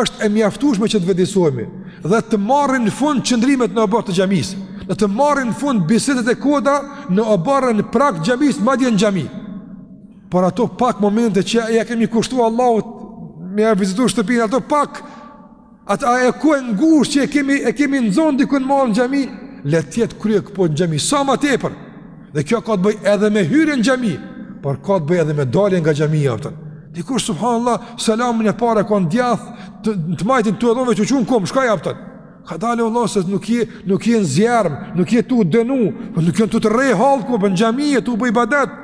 është e mjaftueshme që të vetëdijesohemi dhe të marrin fund qëndrimet në oborr të xhamisë, dhe të marrin fund bisedat e kota në oborr në prag të xhamisë, madje në xhami. Por ato pak momente që ja kemi kushtuar Allahut me ja vizitu shtëpinë ato pak Atë kohë të ngushtë që e kemi, e kemi nëzon dikun malë në xhami, le t'jetë kryekëput në xhami, sa ma tepër. Dhe kjo ka të bëj edhe me hyrjen në xhami, por ka të bëj edhe me dalje nga xhamia artën. Dikush, subhanallah, selamin e parë kah djath, të, të majtin tu e dhon veç u çu n'kom, shka i artën? Kadale o vlla se, nuk je, nuk je në zjerm, nuk je tu u dënu, po nuk je tu të rreh hallku, po n'xhami e tu bë ibadet.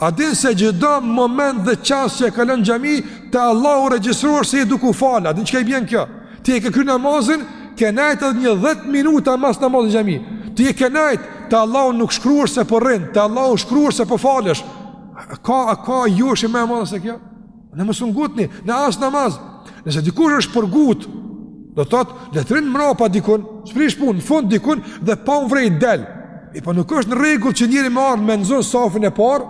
A din se çdo moment dhe çast që e kalon në xhami te Allahu regjistrohesh se ji duke u fal? A din çka i bjen kjo? Ti e ke kryer namazin, ke nejt edhe një 10 minuta mas namazit në xhami. Ti e ke nejt te Allahu nuk shkruash se po rrin, te Allahu shkruash se po falesh. A ka a ka joshje më e madhe se kjo? Mos u ngutni, në as namaz Nëse dikush është për ngut Do të thotë, detyrën mrapa dikun shpish punë, në fund dikun Dhe pa u vrejt del E po nuk është në regull që njeri me ardh me nxon safin e par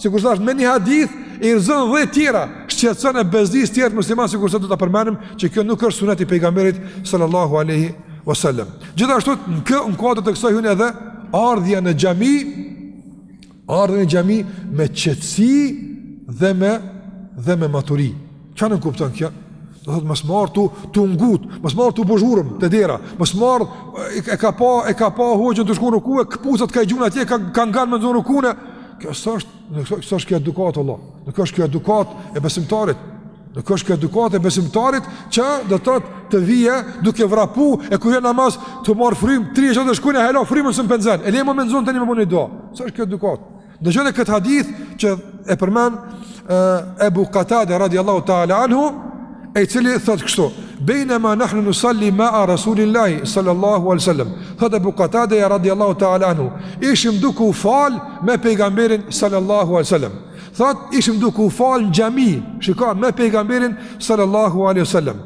Si kur thashtë me një hadith i rrëzon dhe tjerat shqetëson e bezdis tjerët musliman sikurse do ta përmendim Që kjo nuk është sunet i pejgamberit Sallallahu aleyhi wasallam. Gjithashtu në kë në kuadër të kësaj hyn edhe ardhja në xhami Ardhja në xhami me qetësi dhe me dhe me maturi. Çfarë nënkupton kjo? Do thotë mos m'ardh tu tu ngut, mos m'ardh tu bo zhurëm te dera, mos m'ardh e, e ka pa e ka pa hoxhën tu shku n'ruku e kpucat kah i gjun atje ka ka ngan me nxon rukunë. Kjo s'është, nuk s'është kjo edukat vlla. Nuk është kjo edukat e besimtarit. Nuk është kjo edukatë e besimtarit që do të thotë të vijë duke vrapu e kur je n'namaz tu marr frymë, tridhjetë sekonda, hala frymën s'mun p'e nxen, e le më me nxon të një më bënë i do. S'është kjo edukatë. Dëgjone këtë hadith që e përmend Ebu Katade radiallahu ta'ala anhu, i cili thotë kështu, bejnema nahnu nusal-li mea Rasulillahi sallallahu alejhi sallam, thotë Ebu Katade radiallahu ta'ala anhu, ishim duke u falë me pejgamberin sallallahu alejhi sallam. Thot, ishim duke u falë në xhami, shiko, me pejgamberin sallallahu aleyhi sallam.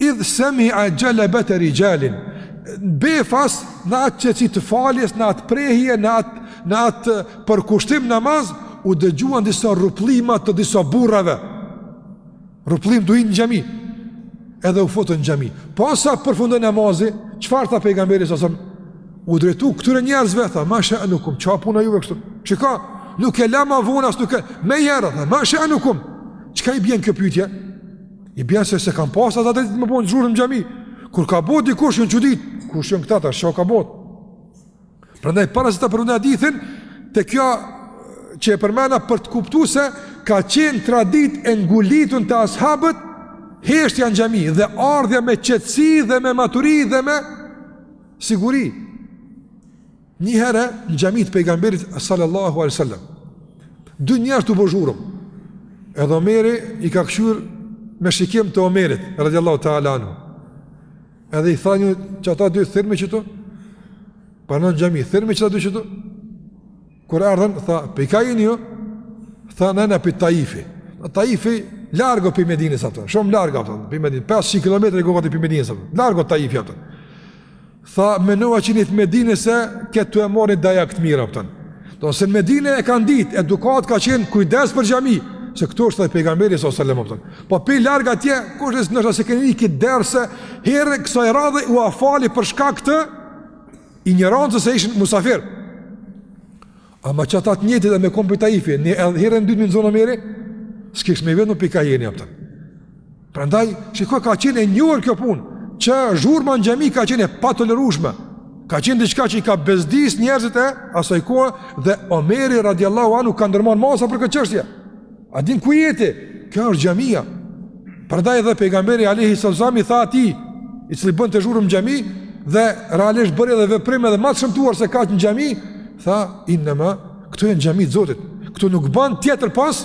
Idh semia xhelebete rixhalin, befas në atë qetësi të faljes, në atë prehje, në atë, në atë përkushtim n'namaz, u dëgjuan disa rrapllima të disa burrave. Rrapllim do në xhami. Edhe u futën në xhami. Pasi përfundoi namazi, çfarë tha pejgamberi sa u drejtu këtyre njerëzve tha, "Ma sha'nukum, ça puna juve kështu?" Çka? Nuk e la ma vonë as nuk e. Menjëherë tha, "Ma sha'nukum." Çka i bjen kjo pyetje? I bjen se s'e kanë pas ata adet me bo zhurmë në xhami. Kur ka bo dikush u çudit, kush janë këta çka bot. Prandaj para se ta përfundoj hadithin, ta kjo që e përmenda për të kuptu se ka qenë tradit e ngulitun te ashabët heshtja në xhami dhe ardhja me qetësi dhe me maturi dhe me siguri një herë në xhami të pejgamberit sallallahu alejhi sallam dy njerëz tu bo zhurëm edhe Omeri i ka këqyr me shikim të Omerit radiallahu ta'ala anhu Edhe i tha njënit qata dy thirrmi qëtu, pa në xhami, thirrmi qata dy qëtu, kur erdhën, tha, pe ka jeni ju, tha, ne na pe Taifi, Taifi larg o pe Medinës a po, shumë larg o a po, pe Medinës, 500 km e goxha te pe Medinës a po, larg o Taifi a po, tha, menova që jeni të Medinës e, ke tu e marr një dajak të mirë, pëtën, Do se në Medine e kanë ditë, edukat ka qenë kujdes për xhami, se këtu është edhe pejgamberi alejhi selam, a kupton. Po pi larg atje, kush është ndoshta se keni ikë derse herë kësaj radhe ua fali për shkak të injorancës se ishin musafir. Ama qeta të njëjtit edhe me kon pi Taifi, edhe herën e dytë me i nxon Omeri, s'kish me vetë pi ka jeni, a kupton. Prandaj, shikoj ka qenë e njohur kjo punë, që zhurma në xhami ka qenë e patolerueshme. Ka qenë diçka që i ka bezdis njerëzit e asaj kohe dhe Omeri radiallahu anu ka ndërmarrë masa për këtë çështje. A din ku jeni? Kjo është xhamia. Prandaj edhe pejgamberi alejhi selam i tha atij, i cili bënte zhurmë në xhami, dhe realisht bëri edhe veprime edhe ma të shëmtuara se kaq në xhami, tha, innema, këto janë xhamitë e Zotit, këtu nuk bën tjetër pos,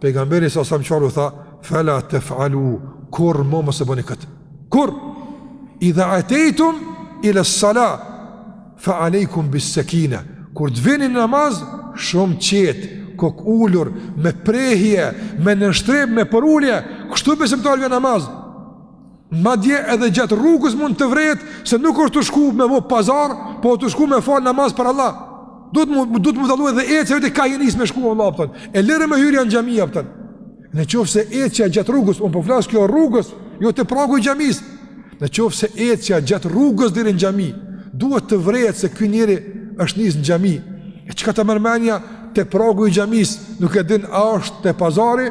Pejgamberi alejhi selam çfarë u tha, fela tef'alu, kurrë më mos e bëni këtë. Kur? Idha atejtum ila sala, fa alejkum bis sekine. Kur të vini në namaz, shumë qetë, kokulur, me prehje, me nënshtrim, me përulje, kështu besimtari vjen namaz. Madje edhe gjatë rrugës mund të vrehet se nuk është tu shku me bo pazar, po tu shku me fal namaz për Allah. Duhet me u, duhet me u dallu edhe ecja vetë ka je nis me shku vlla, a kupton. E lëre më hyrja në xhami, a kupton. Në qoftë se ecja gjatë rrugës, un po flas gjatë rrugës, jo te pragu i xhamis. Në qoftë se ecja gjatë rrugës deri në xhami, duhet të vrehet se ky njeri është nis në xhami. E çka ta merr mendja te pragu i xhamis, nuk e din a është te pazari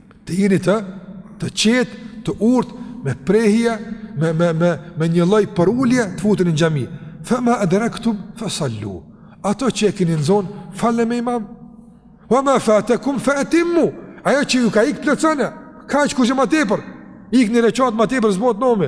Të jeni të të qetë, të urtë, me prehje, me me me me një lloj përulje të futeni në xhami. Fa ma adraktum fa sallu. Ato që e keni nxon, falne me imam. Wa ma fatakum fa atimmu. Ajo që ju ka ikë plotësone, kaq kurgjë ma tepër. Ik ni reqat, ma tepër s'bohet nami.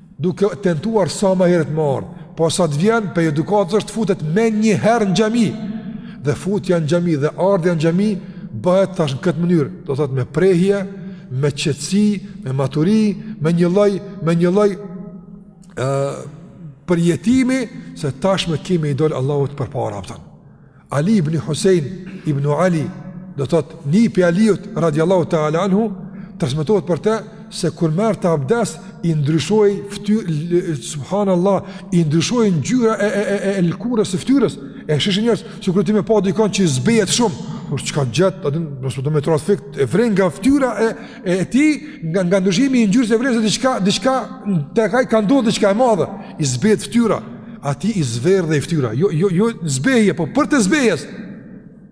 duke tentuar sa më herët me ardhë, posa të vjen prej edukatës është futet menjëherë në xhami, dhe futja në xhami dhe ardhja në xhami, bëhet tash në këtë mënyrë, do të thotë me prehje, me qetësi, me maturi, me një lloj, me një lloj, e, përjetimi, se tashmë kemi i dolë Allahut përpara, a kupton. Ali ibn Husein ibn Ali, do të thotë nipi Aliut radiallahu ta'ala anhu, transmetohet për te se kur merrte abdes i ndryshoi fytyra subhanallahu i ndryshoi ngjyra e e e e lkurës së fytyrës e shishin njerëz sikur ti me pa dikon që zbehet shumë por çka gjet atë mos do me trafik e vren nga fytyra e e tij nga nga ndryshimi i ngjyrës e vren se diçka diçka tek ai ka ndodhur diçka e madhe i zbehet fytyra Atij i zverdhej ftyra Jo, jo, jo zbehje, po përtej zbehjes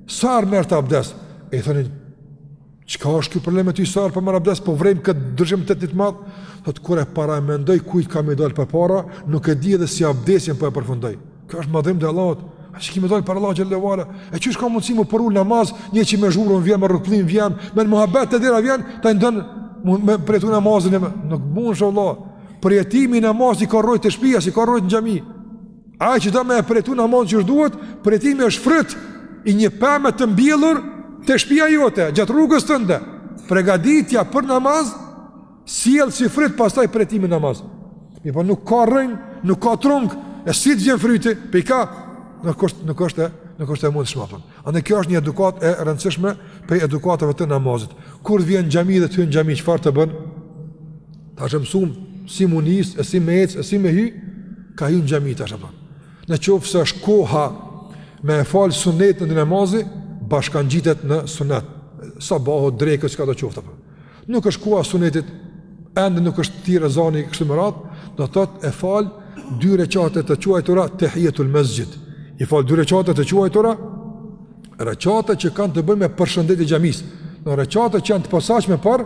Sa herë merrte abdes E i thonin Çka është ky problem me ty sa herë po merr abdes Po vrejmë këtë ndryshim të të të madh Thotë, kur e paramendoj kujt kam me i dalë përpara Nuk e di edhe si abdesin po e përfundoj Kjo është madhërim i Allahut A që kemi dalë para Allahut xhelle ve ala E qysh ka mundësi me përjetu namazin Një që me zhurmë vjen, me rrapllim vjen Me muhabet te dera vjen Tani don me përjetu namazin e me Nuk mundesh vallah Përjetimi i namazit ka rrajt te shpia, s'i ka rrajt në xhami. Ai që do me e përjetu namazin qysh duhet, përjetimi është fryt i një peme të mbjellur te shpia jote, gjatë rrugës tënde. Pregaditja për namaz, sjell si fryt pastaj përjetimin në namaz. Mirëpo nuk ka rrënjë, nuk ka trung, e si të gjejmë frytin, prej kah, nuk është, nuk është, nuk është e mundshme të themi. Andaj kjo është një edukatë e rëndësishme prej edukatave të namazit. Kur të vjen në xhami dhe të hyn në xhami, çfarë të bënë? Tash e mësuam si m'u nis, e si me ec, e si me hy, ka hy në xhami tash apo. Në qoftë se është koha me e fal sunetin e namazit, bashkëngjitet në sunet. Sabahut, drekës, çka të qoftë apo. Nuk është koha e sunetit, ende nuk është thirr ezani e kështu me radhë, do të thotë i fal dy rekate të quajtura tehiyetul masjid. I fal dy rekate të quajtura rekate që kanë të bëjnë me përshëndetje të xhamisë. Në rekate që janë të posaçme për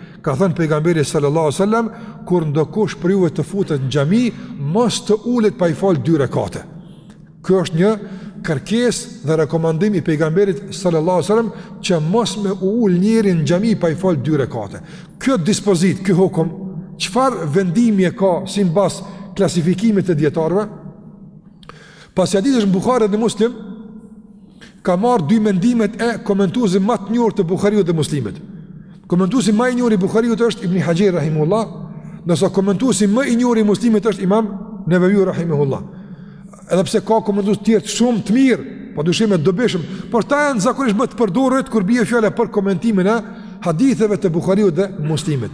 Ka thënë pejgamberi sallallahu alaihi wasallam, kur ndokush prej juve të futet në xhami, mos të ulet pa i fal dy rekate. Kjo është një kërkesë dhe rekomandim i pejgamberit sallallahu alaihi wasallam që mos me u ul njeri në xhami pa i fal dy rekate. Kjo dispozitë, ky hukum, çfarë vendimi e ka simbas klasifikimit të dijetarëve? Pasi hadithi është në Buhari dhe Muslim, Kam marrë dy mendimet e komentuesit më të njohur të Buhariut dhe Muslimit. Komentuesi më i njohur i Buhariut është Ibn Hajar rahimullah, ndërsa komentuesi më i njohur i Muslimit është Imam Nevevi rahimullah. Edhe pse ka komentues të tjerë shumë të mirë, padyshim e të dobishëm, por këta janë zakonisht më të përdorurit kur bie fjala për komentimin e haditheve të Buhariut dhe Muslimit.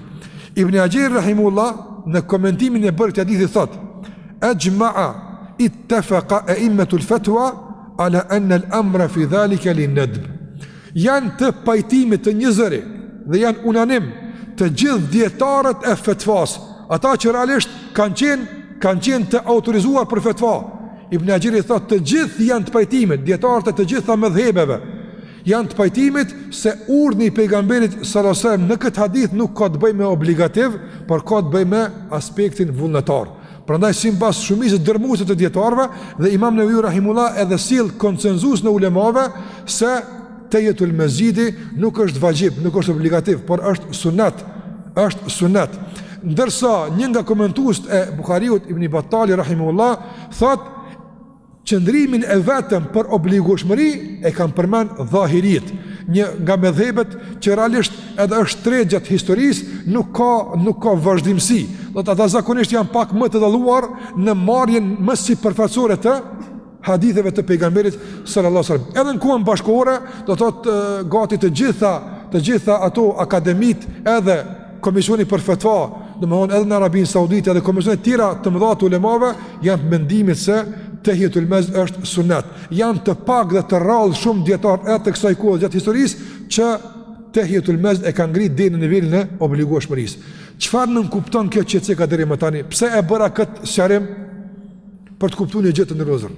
Ibn Hajar rahimullah në komentimin e bërë këtij hadithi thotë: "Ejma'a ittafaqa a'immatul fatwa" Ala anna al-amra fi dhalika li nadb. Janë të pajtimit të një zëri dhe janë unanim të gjithë dijetarët e fetvasë, ata që realisht kanë qenë kanë qenë të autorizuar për fetva. Ibn Haxheri thotë të gjithë janë të pajtimit, dijetarët e të gjitha medhhebeve janë të pajtimit se urdhni i pejgamberit sallallahu alajhi wasallam në këtë hadith nuk ka të bëjë me obligativ, por ka të bëjë me aspektin vullnetar. Prandaj sipas shumicës dërmuese të dijetarëve dhe Imam Neveviu rahimullah edhe sjell konsenzusin e ulemave se tehijetul mesxhidi nuk është vaxhib, nuk është obligativ, por është sunet, është sunet. Ndërsa një nga komentuesit e Buhariut Ibn Battali rahimullah thotë Qëndrimin e vetëm për obligueshmëri e kanë përmend dhahiritë, një nga medhhebet që realisht edhe është tret gjatë historisë, nuk ka nuk ka vazhdimësi. Do thotë ata zakonisht janë pak më të dalluar në marrjen më sipërfaqësore të haditheve të pejgamberit sallallahu alajhi wasallam. Edhe në kohën bashkëkohore, do të thotë gati të gjitha të gjitha ato akademitë edhe Komisioni për fetva, domethënë edhe në Arabinë Saudite edhe komisionet tjera të mëdha të ulemave, janë të mendimit se tehijetul mesxhid është sunet. Janë të pak dhe të rralë shumë dijetarë edhe të kësaj kohe gjatë historisë që tehijetul mesxhid e kanë ngritë deri në nivelin e obligueshmërisë. Çfarë nënkupton kjo që ceka deri më tani? Pse e bëra këtë sqarim për të kuptu një gjë, të nderuar vëllezër.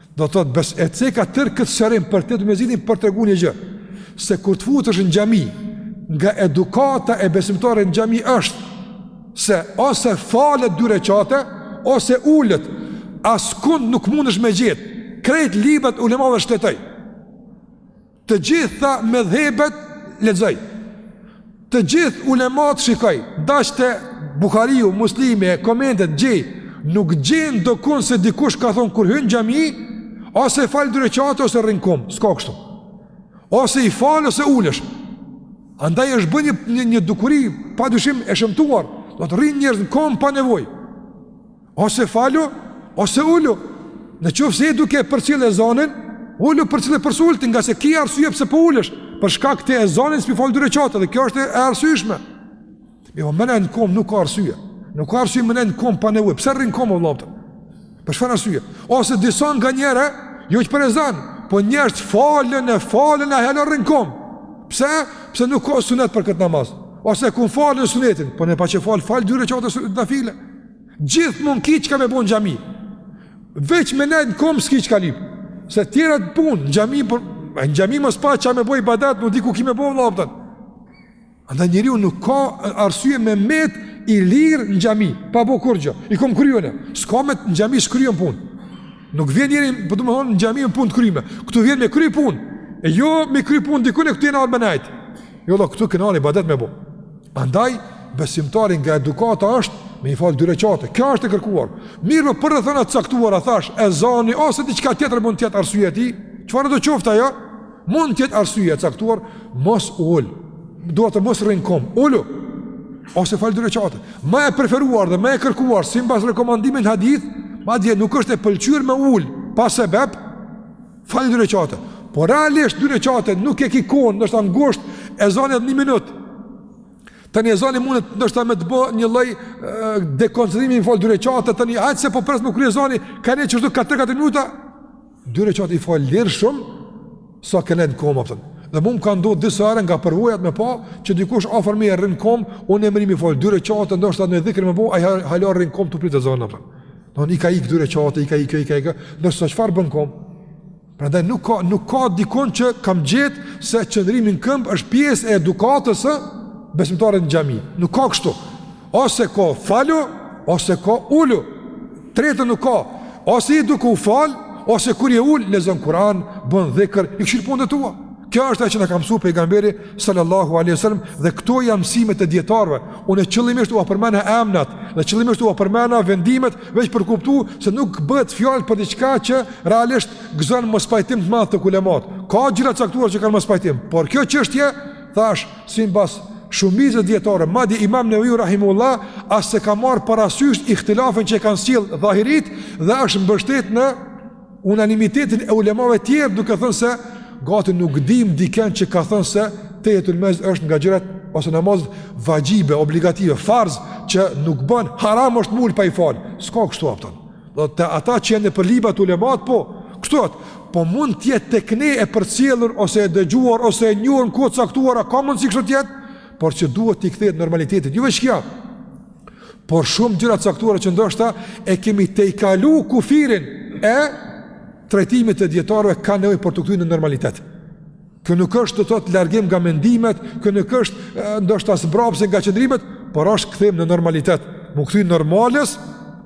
Do të thotë pse e ceka tërë këtë sqarim për tehijetul mesxhidin për tregu një gjë se kur të futesh në xhami nga edukata e besimtarit në xhami është se ose falet dy reqate ose ulet askund nuk mundesh me gjet krejt librat e ulemave shfletoj Të gjitha medhhebet lexoj. Të gjithë ulemat shikoj. Dash te Buhariu, Muslimi, komentet gjej, nuk gjen dokun se dikush ka thon kur hyn n'xhami, ose fal dy reqate ose rri n'kom, s'ka kështu. Ose i fal ose ulesh. Andaj është bë një, një, një dukuri pa dyshim e shëmtuar. Do thotë rrinë njerëz në kom pa nevojë. Ose falu, ose ulu. Në qoftë se je duke përcjellë ezanin, ulu përcille prej s'ulti, ngase ki arsye pse po ulesh, për shkak të ezanit s'p'i fal dy reqate, dhe kjo është e arsyeshme. Mirëpo me nejt në kom nuk ka arsye, nuk ka arsye me nejt në kom pa nevojë, pse rrin n'kom o vëlla? Për çfarë arsye? Ose disa nganjëherë, jo që pret ezan, po njerëzit falën e falën e hala rrinë n'kom. Pse? Pse nuk ka sunet për këtë namaz. Ose kom falë sunetin, po n'e paç falë, fal dy reqate nafile. Gjithmonë ki çka me bo n'xhami. Veç me nejtë në komë s'ki çka lyp. Se tjerat punë në xhami, po në xhami mos paç çka me bo ibadet, nuk di ku ki me bo vëlla. Andaj njeriu nuk ka arsye me met i lirë në xhami pa bo kurgjë. I kom kry unë. S'ka më, në xhami s'kryhen punë. Nuk vjen njeriu pra domethënë në xhami në punë të kryme. Këtu vjen me kry punë. E jo me kry punë dikun e këtu jena ardh me nejtë. Jo de, këtu kena ardh ibadet me bo Andaj, besimtari nga edukata është me i falë dy reqate. Kjo është e kërkuar. Mirëpo për rrethana të caktuara, thash, ezani, ose diçka tjetër mund të jetë arsye e tij, çfarëdo qoftë ajo? Mund të jetë arsye e caktuar, mos u ulë. Do të thotë mos rri në kom, ulu. Ose fali dy reqate. Ma e preferuar dhe ma e kërkuar, simbas rekomandimit në hadith, madje nuk është e pëlqyr me u ulë, pa sebeb, Fali dy rekate. Po realisht dy rekate nuk e ki kohën, do të thonë ngusht ezani edhe 1 minutë. Tani ezani mund të ndoshta me të bë një lloj dekoncentrimi me fal dy rekate tani, hajt se po pres me kry ezani, kanë çdo 4-4 minuta. Dy rekate i fal lirshëm sa ke në kom po thon. Dhe mund ka ndodhur disa herë nga përvojat me pa që dikush afër meje rri në kom, unë mrrij me i fal dy rekate ndoshta edhe dhikr me bë, ai hala rri në kom tu prit ezanin thon. Dhe i ka ik dy reqate, i ka ik kjo, i ka ik. Ndërsa çfarë bën në kom? Prandaj nuk ka nuk ka dikun që kam gjet se qëndrimi në këmbë është pjesë e edukatës së besimtarit në xhami. Nuk ka kështu. Ose ka falu, ose ka ulu. Të tretë nuk ka. Ose je duke u fal, ose kur je ul lezon Kur'an, bën dhikr, i kqyr punët tua. Kjo është ajo që na ka mësuar pejgamberi sallallahu alaihi wasallam dhe këto janë mësimet e dietarëve. Unë qëllimisht ua përmenda emnat dhe qëllimisht ua përmenda vendimet veç për t'kuptu se nuk bëhet fjalë për diçka që realisht gëzon mospajtim të madh tek ulemat. Ka gjëra të caktuara që kanë mospajtim, por kjo çështje thash sipas shumicës dietare, madje Imam Newawi rahimullah as s'e ka marr parasysh ihtilafin që e kanë sjell dhahirit dhe është mbështet në Unanimitetin e ulemave tjerë duke thënë se gati nuk dim diken që ka thënë se tehijetul mesxh është nga gjërat ose namazet vaxhibe, obligative, farz që nuk bën haram është m'u ul pa i fal. S'ka kështu po thon. Dhe te ata që janë prej librave t' ulemat po kështu hala. Po mund të jetë tek ne e përcjellur ose e dëgjuar ose e njohur në kohë të caktuara ka mundësi kështu të jetë, por që duhet t'i kthehet normalitetit. Jo veç kjo. por shumë gjëra të caktuara që ndoshta e kemi tejkalu kufirin e trajtimit të dietarëve ka nevojë për t'u kthy në normalitet. Kjo nuk do të thotë largim nga mendimet, kjo nuk është ndoshta zbrapsje nga qëndrimet, por është kthim në normalitet. M'u kthy normales,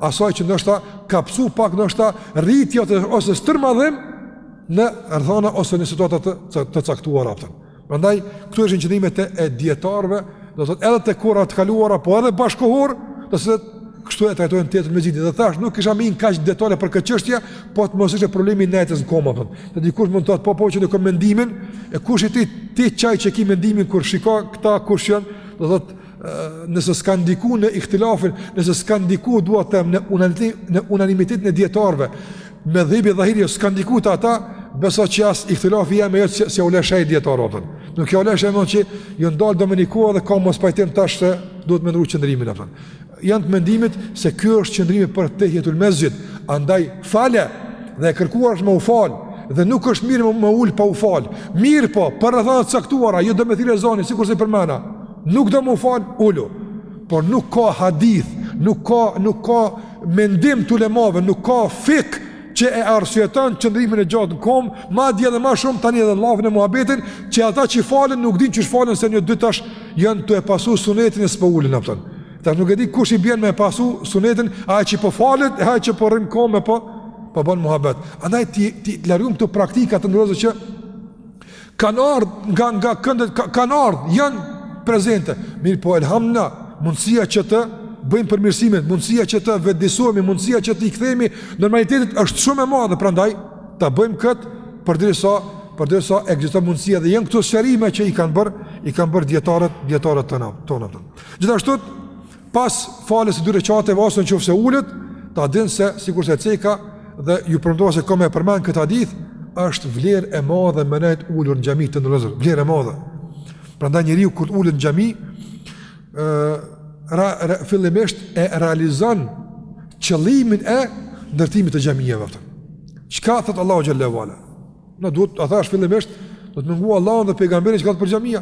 asaj që ndoshta ka pësu pak ndoshta rritje ose stërmadhim në rrethana ose në situata të, të, të caktuara. Për. Prandaj këto ishin qëndrimet e dietarëve, do të thotë edhe te kohëra të kaluara, po edhe bashkohor, do të thotë kështu e trajtojnë tehijetul mesxhidin. Dhe thash, nuk kisha me hy në kaq detale për këtë çështje, po të mos ishte problemi i nejtjes në kom, do thotë. E dikush mund të thotë, po po çe e kom mendimin, e kush je ti ti qaj që e ki mendimin kur shiko këta kush janë, do thotë nëse s'ka ndikim në ihtilafin, nëse s'ka ndikim dua të them në unanimitet të dijetarëve, medhhebi dhahiri, s'ka ndikim te ata, besoj që as ihtilafi jam e jo që se u leshe e djetarë otën. Nuk e u leshe e mënë që jënë ndalë do me një kohë dhe ka mospajtim tash se duhet me ndrru qëndrimin e parë. Janë të mendimit se kjo është qëndrimi për tehijetul mesxhid, andaj fale dhe e kërkuar është me u falë, dhe nuk është mirë me, me u ulë pa u falë. Mirëpo, për rrethana të caktuara, ju jo do me thire zoni, si kurse e përmenda, Nuk do me u fal ulu, por nuk ka hadith, nuk ka nuk ka mendim të ulemave, nuk ka fikh që e arsyeton qëndrimin e gjatë në kom, madje edhe ma shumë tani edhe llafin e muhabetin që ata që falen nuk dinë qysh falen se një dy tash janë tu e pasu sunetin e s'po ulen, a kupton. Tash nuk e di kush i bjen me e pasu sunetin, ai që po falet, ai që po rrin në kom e po po bon muhabet. Andaj t'i, t'i largojmë këto praktika të nderuar, që Kanë ardhë nga, nga këndet, ka, kanë ardhë, janë prezente. Mirëpo, elhamdulilah, mundësia që të bëjmë përmirësimet, mundësia që të vetëdijesohemi, mundësia që t'i kthehemi normalitetit është shumë e madhe, prandaj, ta bëjmë këtë përderisa, përderisa ekziston mundësia dhe janë këto sqarime që i kanë bërë, i kanë bërë dijetarët, dijetarët tanë, tanë. Gjithashtu, Pas falës së dy rekateve ose nëse ulet, ta dinë se sikurse ceka dhe ju premtova se kam me përmend këtë hadith, është vlerë e madhe me nejt ulur në xhami të nderuar, vlerë e madhe. Prandaj njeriu kur ulet në xhami, ë fillimisht e realizon qëllimin e ndërtimit të xhamive ato. Çka thot Allahu xhele ue ala? Na duhet ta thash fillimisht, do ta dëgjojmë Allahun dhe pejgamberin çka për xhamia.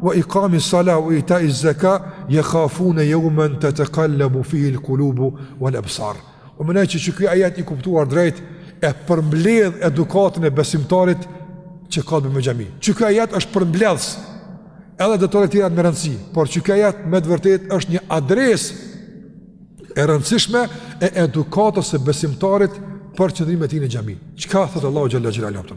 Wa iqami s-salah wa ita'i z-zakah yakhafuna yawman tataqallabu fihi al-qulubu wal-absar. Unë mendoj që ky ajet i kuptuar drejt e përmbledh edukatën e besimtarit që ka të bëjë me xhamin. Që ky ajet është përmbledhës edhe detale të tjera me rëndësi, por që ky ajet me të vërtetë është një adresë e rëndësishme e edukatës së besimtarit për qëndrimin e tij në xhami. Çka thotë Allahu xhele xhelaluhu?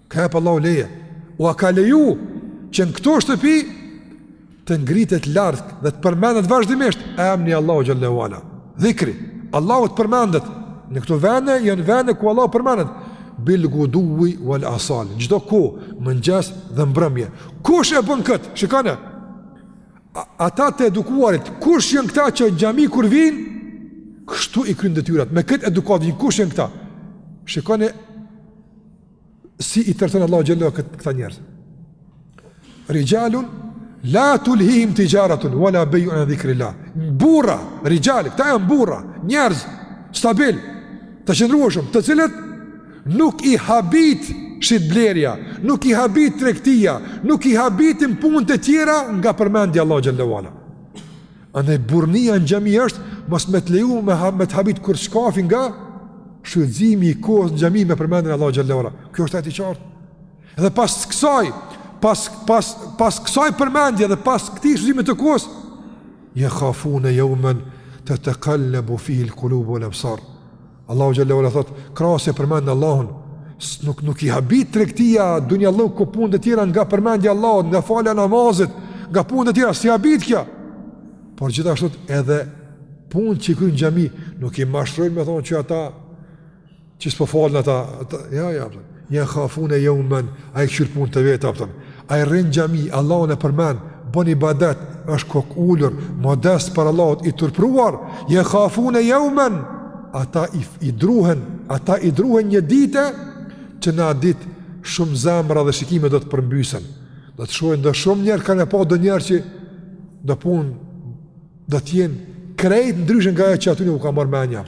Ka jep Allahu leje, ua ka leju që në këto shtëpi të ngritet lartë dhe të përmendet vazhdimisht emni i Allahut xhele ue ala. Dhikri, Allahu të përmendet. Në këto vene, janë vene ku Allahu përmendet. Bil guduwi wal asal. Në çdo kohë, mëngjes dhe mbrëmje. Kush e bën këtë? Shikoni. Ata të edukuarit, kush janë këta që në xhami kur vijnë, kështu i kryejnë detyrat. Me këtë edukatë vijnë, kush janë këta? Shikane, Si i tregon Allahu xhele shanuhu këta njerëz? Rijalun la tulhihim tijaratun wala bay'un an dhikrillah. Burra, rijal, këta janë burra, njerëz stabil, të qëndrueshëm, të cilët nuk i habit shitblerja, nuk i habit tregtia, nuk i habitin punët e tjera nga përmendja e Allahut xhele shanuhu Andaj burrnia në xhami është mos me të leju me ha, me të habit kurrshkafi nga shfrytëzimi i kohës në xhami me përmendjen e Allahu xhallahu ala. Ky është ajet i qartë. Dhe pas kësaj, pas pas pas kësaj përmendje dhe pas këtij shfrytëzimi të kohës, ja khafuna yawman tataqallabu fihi alqulub wal absar. Allahu xhallahu ala thot, krahas që e përmendin Allahun, nuk nuk i habit tregtia dunjallëku punët e tjera nga përmendja e Allahut, nga falja e namazit, nga punët e tjera s'i habit kjo. Por gjithashtu edhe punët që i kryen në xhami, nuk i mashtrojnë me thonë që ata që s'po falën ata, ata ja ja. Jekhafune yawman, ai i kqyr punët e veta thon. Ai rri në xhami, Allahun e përmend, bën ibadet, është kokulur, modest para Allahut i turpruar. Jekhafune yawman, ata i, i druhen, ata i druhen një dite që në atë ditë shumë zemra dhe shikime do të përmbysen. Do të shohin do shumë njerëz kanë me pa do njerëz që do punë do të jenë krejt ndryshe nga ajo që atyne ju ka marrë menja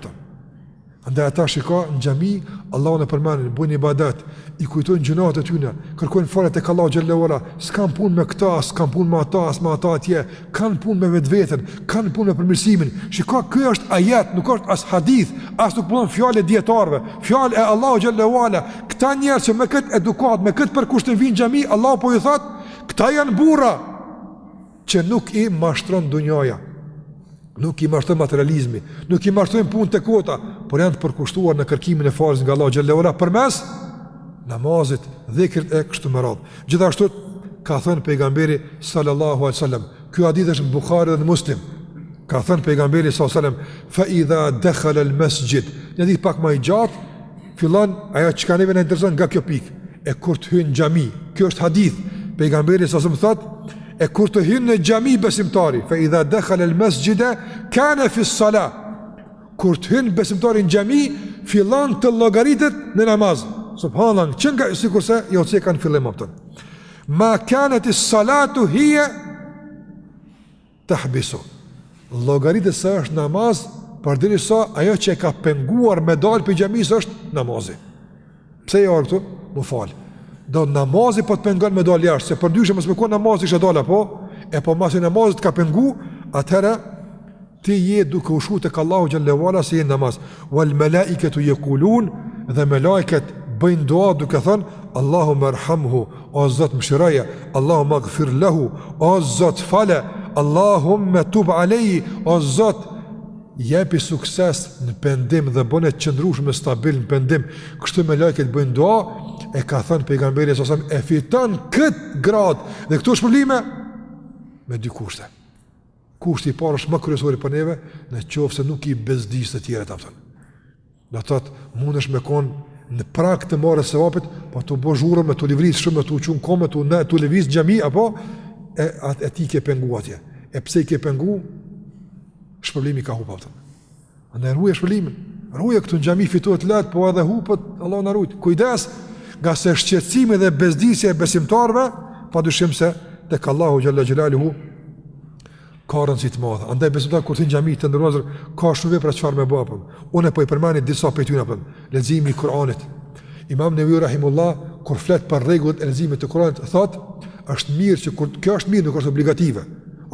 Andaj ata shiko në xhami, Allahun e përmendin, bojnë ibadet, i kujtojnë gjynahet e tyne, kërkojnë falje tek Allahu xhallahu ala, s'kan punë me këta, s'kan punë me ata, as me ata atje, kanë punë me vetveten, kanë punë me përmirësimin. Shiko, ky është ajet, nuk është as hadith, as nuk po thom fjalë e dijetarëve, fjalë e Allahu xhallahu ala. Këta njerëz që me këtë edukat, me këtë përkushtim vijnë në xhami, Allahu po ju thot, këta janë burra. që nuk i mashtron dunjaja, nuk i mashtron materializmi, nuk i mashtrojnë punët e kota, por janë të përkushtuar në kërkimin e faljes nga Allahu xhallahu ala përmes namazit, dhikrit e kështu me radhë. Gjithashtu, ka thënë pejgamberi sallallahu alaihi wasallam, ky hadith është në Buhari dhe në Muslim. Ka thënë pejgamberi sallallahu alaihi wasallam, fa idha dakhala al masjid, hadithi pak më i gjatë Fillon ajo çka neve na intereson nga kjo pikë. E kur të hyn në xhami, ky është hadith. Pejgamberi sallallahu thot, e kur të hyn në xhami besimtari, fa idha dakhala al masjida kana fi sala. Kur të hyn besimtari në xhami, fillon të llogaritet në namaz. Subhanallahu, qenka sikurse jo se ka në fillim atë. Ma kanat as-salatu hiya tahbisu llogaritet se është namaz përderisa ajo që e ka penguar me dal prej xhamisë është namazi. Pse je ardh këtu? Mu fal. Do, namazi po të pengon me dal jashtë, se përndryshe mos me kon namazi isha dal apo e po masi namazi të ka pengu, atëra ti je duke u shkru tek Allahu xhelle ve ala se je n'namaz. Wal malaikatu yaqulun dhe melaiket bëjnë dua duke thënë Allahumma irhamhu O Zot mëshiroje, Allahumma ghfir lahu, o Zot fale, Allahumma tub alej, o Zot jepi sukses në pendim dhe bëne të qëndrueshëm e stabil në pendim. Kështu melaiket bëjnë dua, e ka thënë pejgamberi salallahu alejhi selam e fiton kët grad dhe këto shpërblime me dy kushte. Kushti i parë është më kryesori për neve, në qoftë se nuk i bezdis të tjerët apo. Do të thotë, mundesh me kon në prag të marrjes së sevapit, po tu bo zhurm e tu lëviz shumë e tu u çu n'komë e tu lëviz n'xhami, apo e, at, e ti ke pengu atje. E pse i ke pengu, shpërblimi ka hup apo Andaj ruaj shpërblimin. Ruaj, këtu në xhami fitohet lart, po edhe hupet, Allah na rujt. Kujdes, ngase shqetësimi dhe bezdisja e besimtarëve, padyshim se tek Allahu xhalla xhelaluhu ka rëndësi të madhe. Andaj besimtari kur t'hin në xhami, të nderuar, ka shumë vepra çfarë me bë, po. Unë po i përmendi disa prej tyre po, leximi i Kuranit. Imam Neveviu rahimehullah kur flet për rregullat e leximit të Kuranit, thotë, është mirë që kur kjo është mirë, nuk është obligative.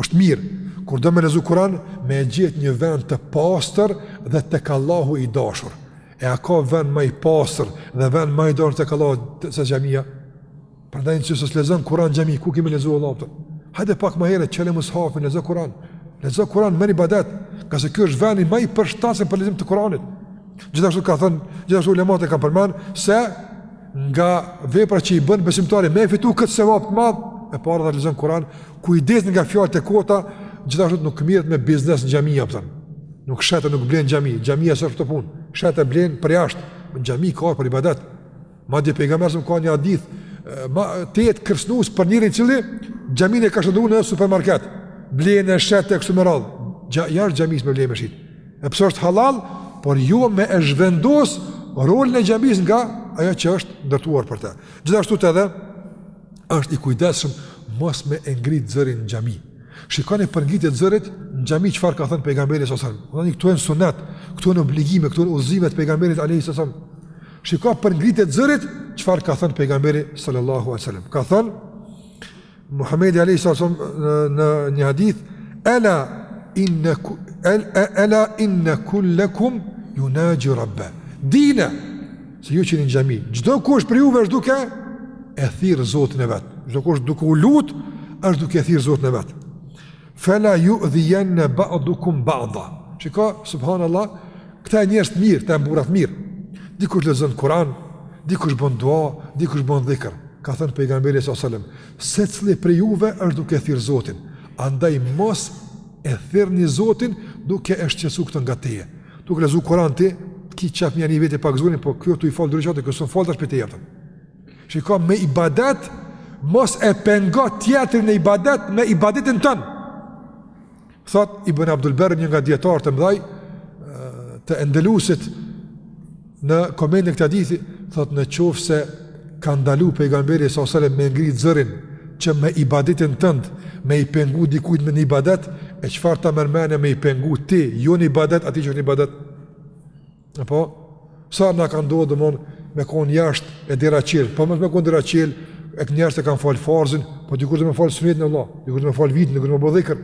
Është mirë, kur do me lexu kuran, me e gjet një vend të pastër dhe tek Allahu i dashur. E a ka vend më i pastër dhe vend më i dashur tek Allahu sesa xhamia? Prandaj nëse s'e lexon kuran n'xhami, ku ke me lexu Allah po? Hajde pak më herët, çele mus'hafin, lexo kuran. Lexo kuran bën ibadet, ngase ky është vendi më i përshtatshëm për lexim të kuranit. Gjithashtu ka thënë, gjithashtu ulemat e kanë përmend, se nga veprat që i bën besimtari me fitu këtë sevap të madhë, e para ta lexon kuran, Kujdes nga fjalët e kota, gjithashtu nuk mirret me biznes në xhami apo tani. Nuk shet e nuk blen n'xhami, xhamia s'është për këtë punë. Shet e blen përjashtë, në xhami ka ardh për ibadet. Madje pejgamberi ka një hadith, madje kërcënues për njerin i cili xhamin e ka shndërruar në supermarket. Blen e shet e kështu me radhë. Ja jashtë xhamis me blen me shit. Edhe pse është halal, por jo me e zhvendos rolin e xhamis nga ajo që është ndërtuar për të. Gjithashtu edhe Është i kujdesshëm mos me e ngrit zërin në xhami. Shikoni për ngritje të zërit në xhami çfarë ka thënë pejgamberi alejhi selam. Këto janë sunet, këto janë obligime, këto janë udhëzime të pejgamberit alayhis salam. Shiko për ngritje të zërit çfarë ka thënë pejgamberi sallallahu alaihi wasallam. Ka thënë Muhamedi alayhis salam në një hadith, "Ela inna ela inna kullakum yunaji rabba." Dine Se ju që jeni në xhami, çdokush prej juve është duke e thirr zotin e vet. Çdokush duke u lut, është duke e thirr zotin e vet. Fela ju'dhijenne ba'dukum ba'da. Shiko, subhanallah, këta janë njerëz të mirë, këta janë burra të mirë. Dikush lexon Kur'an, dikush bën dua, dikush bën dhikër. Ka thënë pejgamberi s.a.s. Secili prej juve është duke e thirr zotin. Andaj mos e thirrni zotin duke e shqetësu këtë ngat teje. Tuke lexu Kur'an ti, ki qejf me ni vetë pak zonin, po ky o tu u fal drejtë, ky s'un falet tash prej tejet. Shiko me ibadet, mos e pengo tjetrin në ibadet me ibadetin tën. Thotë Ibn Abdul Berr një nga dijetarët e mëdhaj të Endelusit, Në komentin e këtij hadithi thotë në qoftë se ka ndalu pejgamberi s.a.s. me ngrit zërin që me ibadetin tënd me i pengu dikujt në ibadet e çfarë ta merr menja me i pengu ti jo në ibadet atij që është në ibadet e po sa na ka ndodh domethon me konë jashtë e dera çelë po mështë me konë dera çelë e këtu njerëz e kanë fal farzin po dikush do me fal sunetin vallah dikush do me fal vitrin dikush do me bë dhikër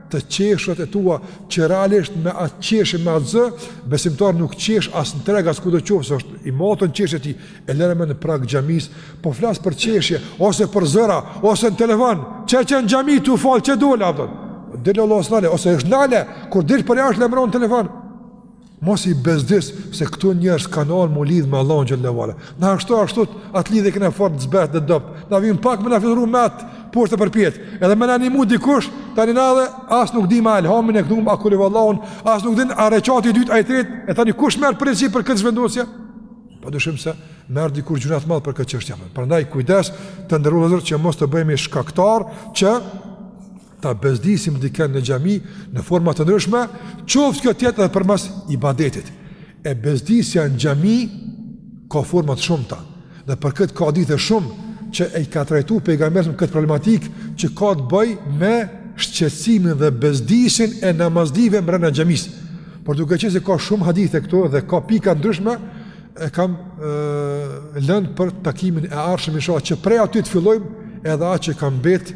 të qeshët e tua që realisht me atë qeshje me atë zë, besimtar nuk qesh as në treg as kudo qoftë, se është e matun qeshja e tij, e lëre më në prag xhamisë, po flas për qeshje, ose për zëra, ose në telefon, që je në xhami tu u fal, që dole, apëton, del alo s'e nale, ose është nale, kur dil përjashtë lajmëron në telefon, Mos i bezdis se këtu njerëz kanë ardhur m'u lidh me Allahun xhelle ve ala. Na ashtu ashtu at lidhje e kena fort zbehtë e dobët. Na vjen pak me na flutru mendt poshtë përpjetë. Edhe me na nimu dikush tani na dhe as nuk di më a elhamin e knum a kul huvallahun, as nuk din a reçati i dytë a i tretë. E tani kush merr përgjegjësi për këtë zhvendosje? Pa dyshim se merr dikush gjynah të madh për këtë çështje. Prandaj kujdes të nderuar vëllezër që mos të bëhemi shkaktar që ta bezdisim dikën në xhami në forma të ndryshme, qoftë kjo t'jetë edhe përmes ibadetit. E bezdisja në xhami ka forma të shumta. Dhe për këtë ka hadithe shumë që e ka trajtu pejgamberi s.a.s. këtë problematikë që ka të bëjë me shqetësimin dhe bezdisjen e namazlive mrena xhamisë. Por duke qenë se ka shumë hadithe këtu dhe ka pika të ndryshme, e kam lënë për takimin e ardhshëm inshallah që prej aty të fillojmë edhe atë që ka mbet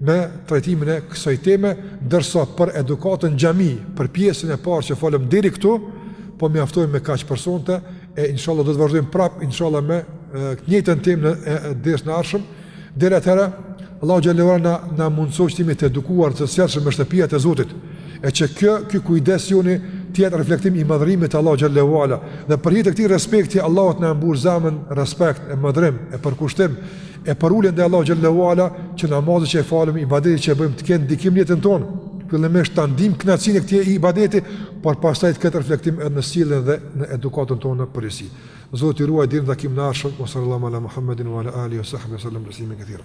në trajtimin e kësaj teme, ndërsa për edukatën në xhami, për pjesën e parë që folëm deri këtu, po mjaftojmë me kaq për sonte e inshallah do të vazhdojmë prap inshallah me të njëjtën temë në dersin e ardhshëm. Deri atëherë, Allahu xhelle ve ala na mundësoftë të jemi të edukuar të sjellshëm me shtëpiat e Zotit. E që kjo ky kujdes joni të jetë reflektim i madhërimit të Allahu xhelle ve ala. Dhe për hir të këtij respekti Allahu t'na mbush zemrën respekt e madhërim e përkushtim E përulur ndaj Allahut xhel-le ue ala që namazi që e falim, ibadeti që e bëjmë të kenë ndikim në jetën tonë, fillimisht ta ndijmë kënaqësinë e këtij ibadeti, por pastaj të ketë reflektim edhe në sjelljen dhe në edukatën tonë në përgjithësi. Zoti ju ruajt, deri në takimin e ardhshëm, ue sal-lallahu ala Muhammedin, ue ala alihi ue sahbihi ue sel-lem teslimen kethira.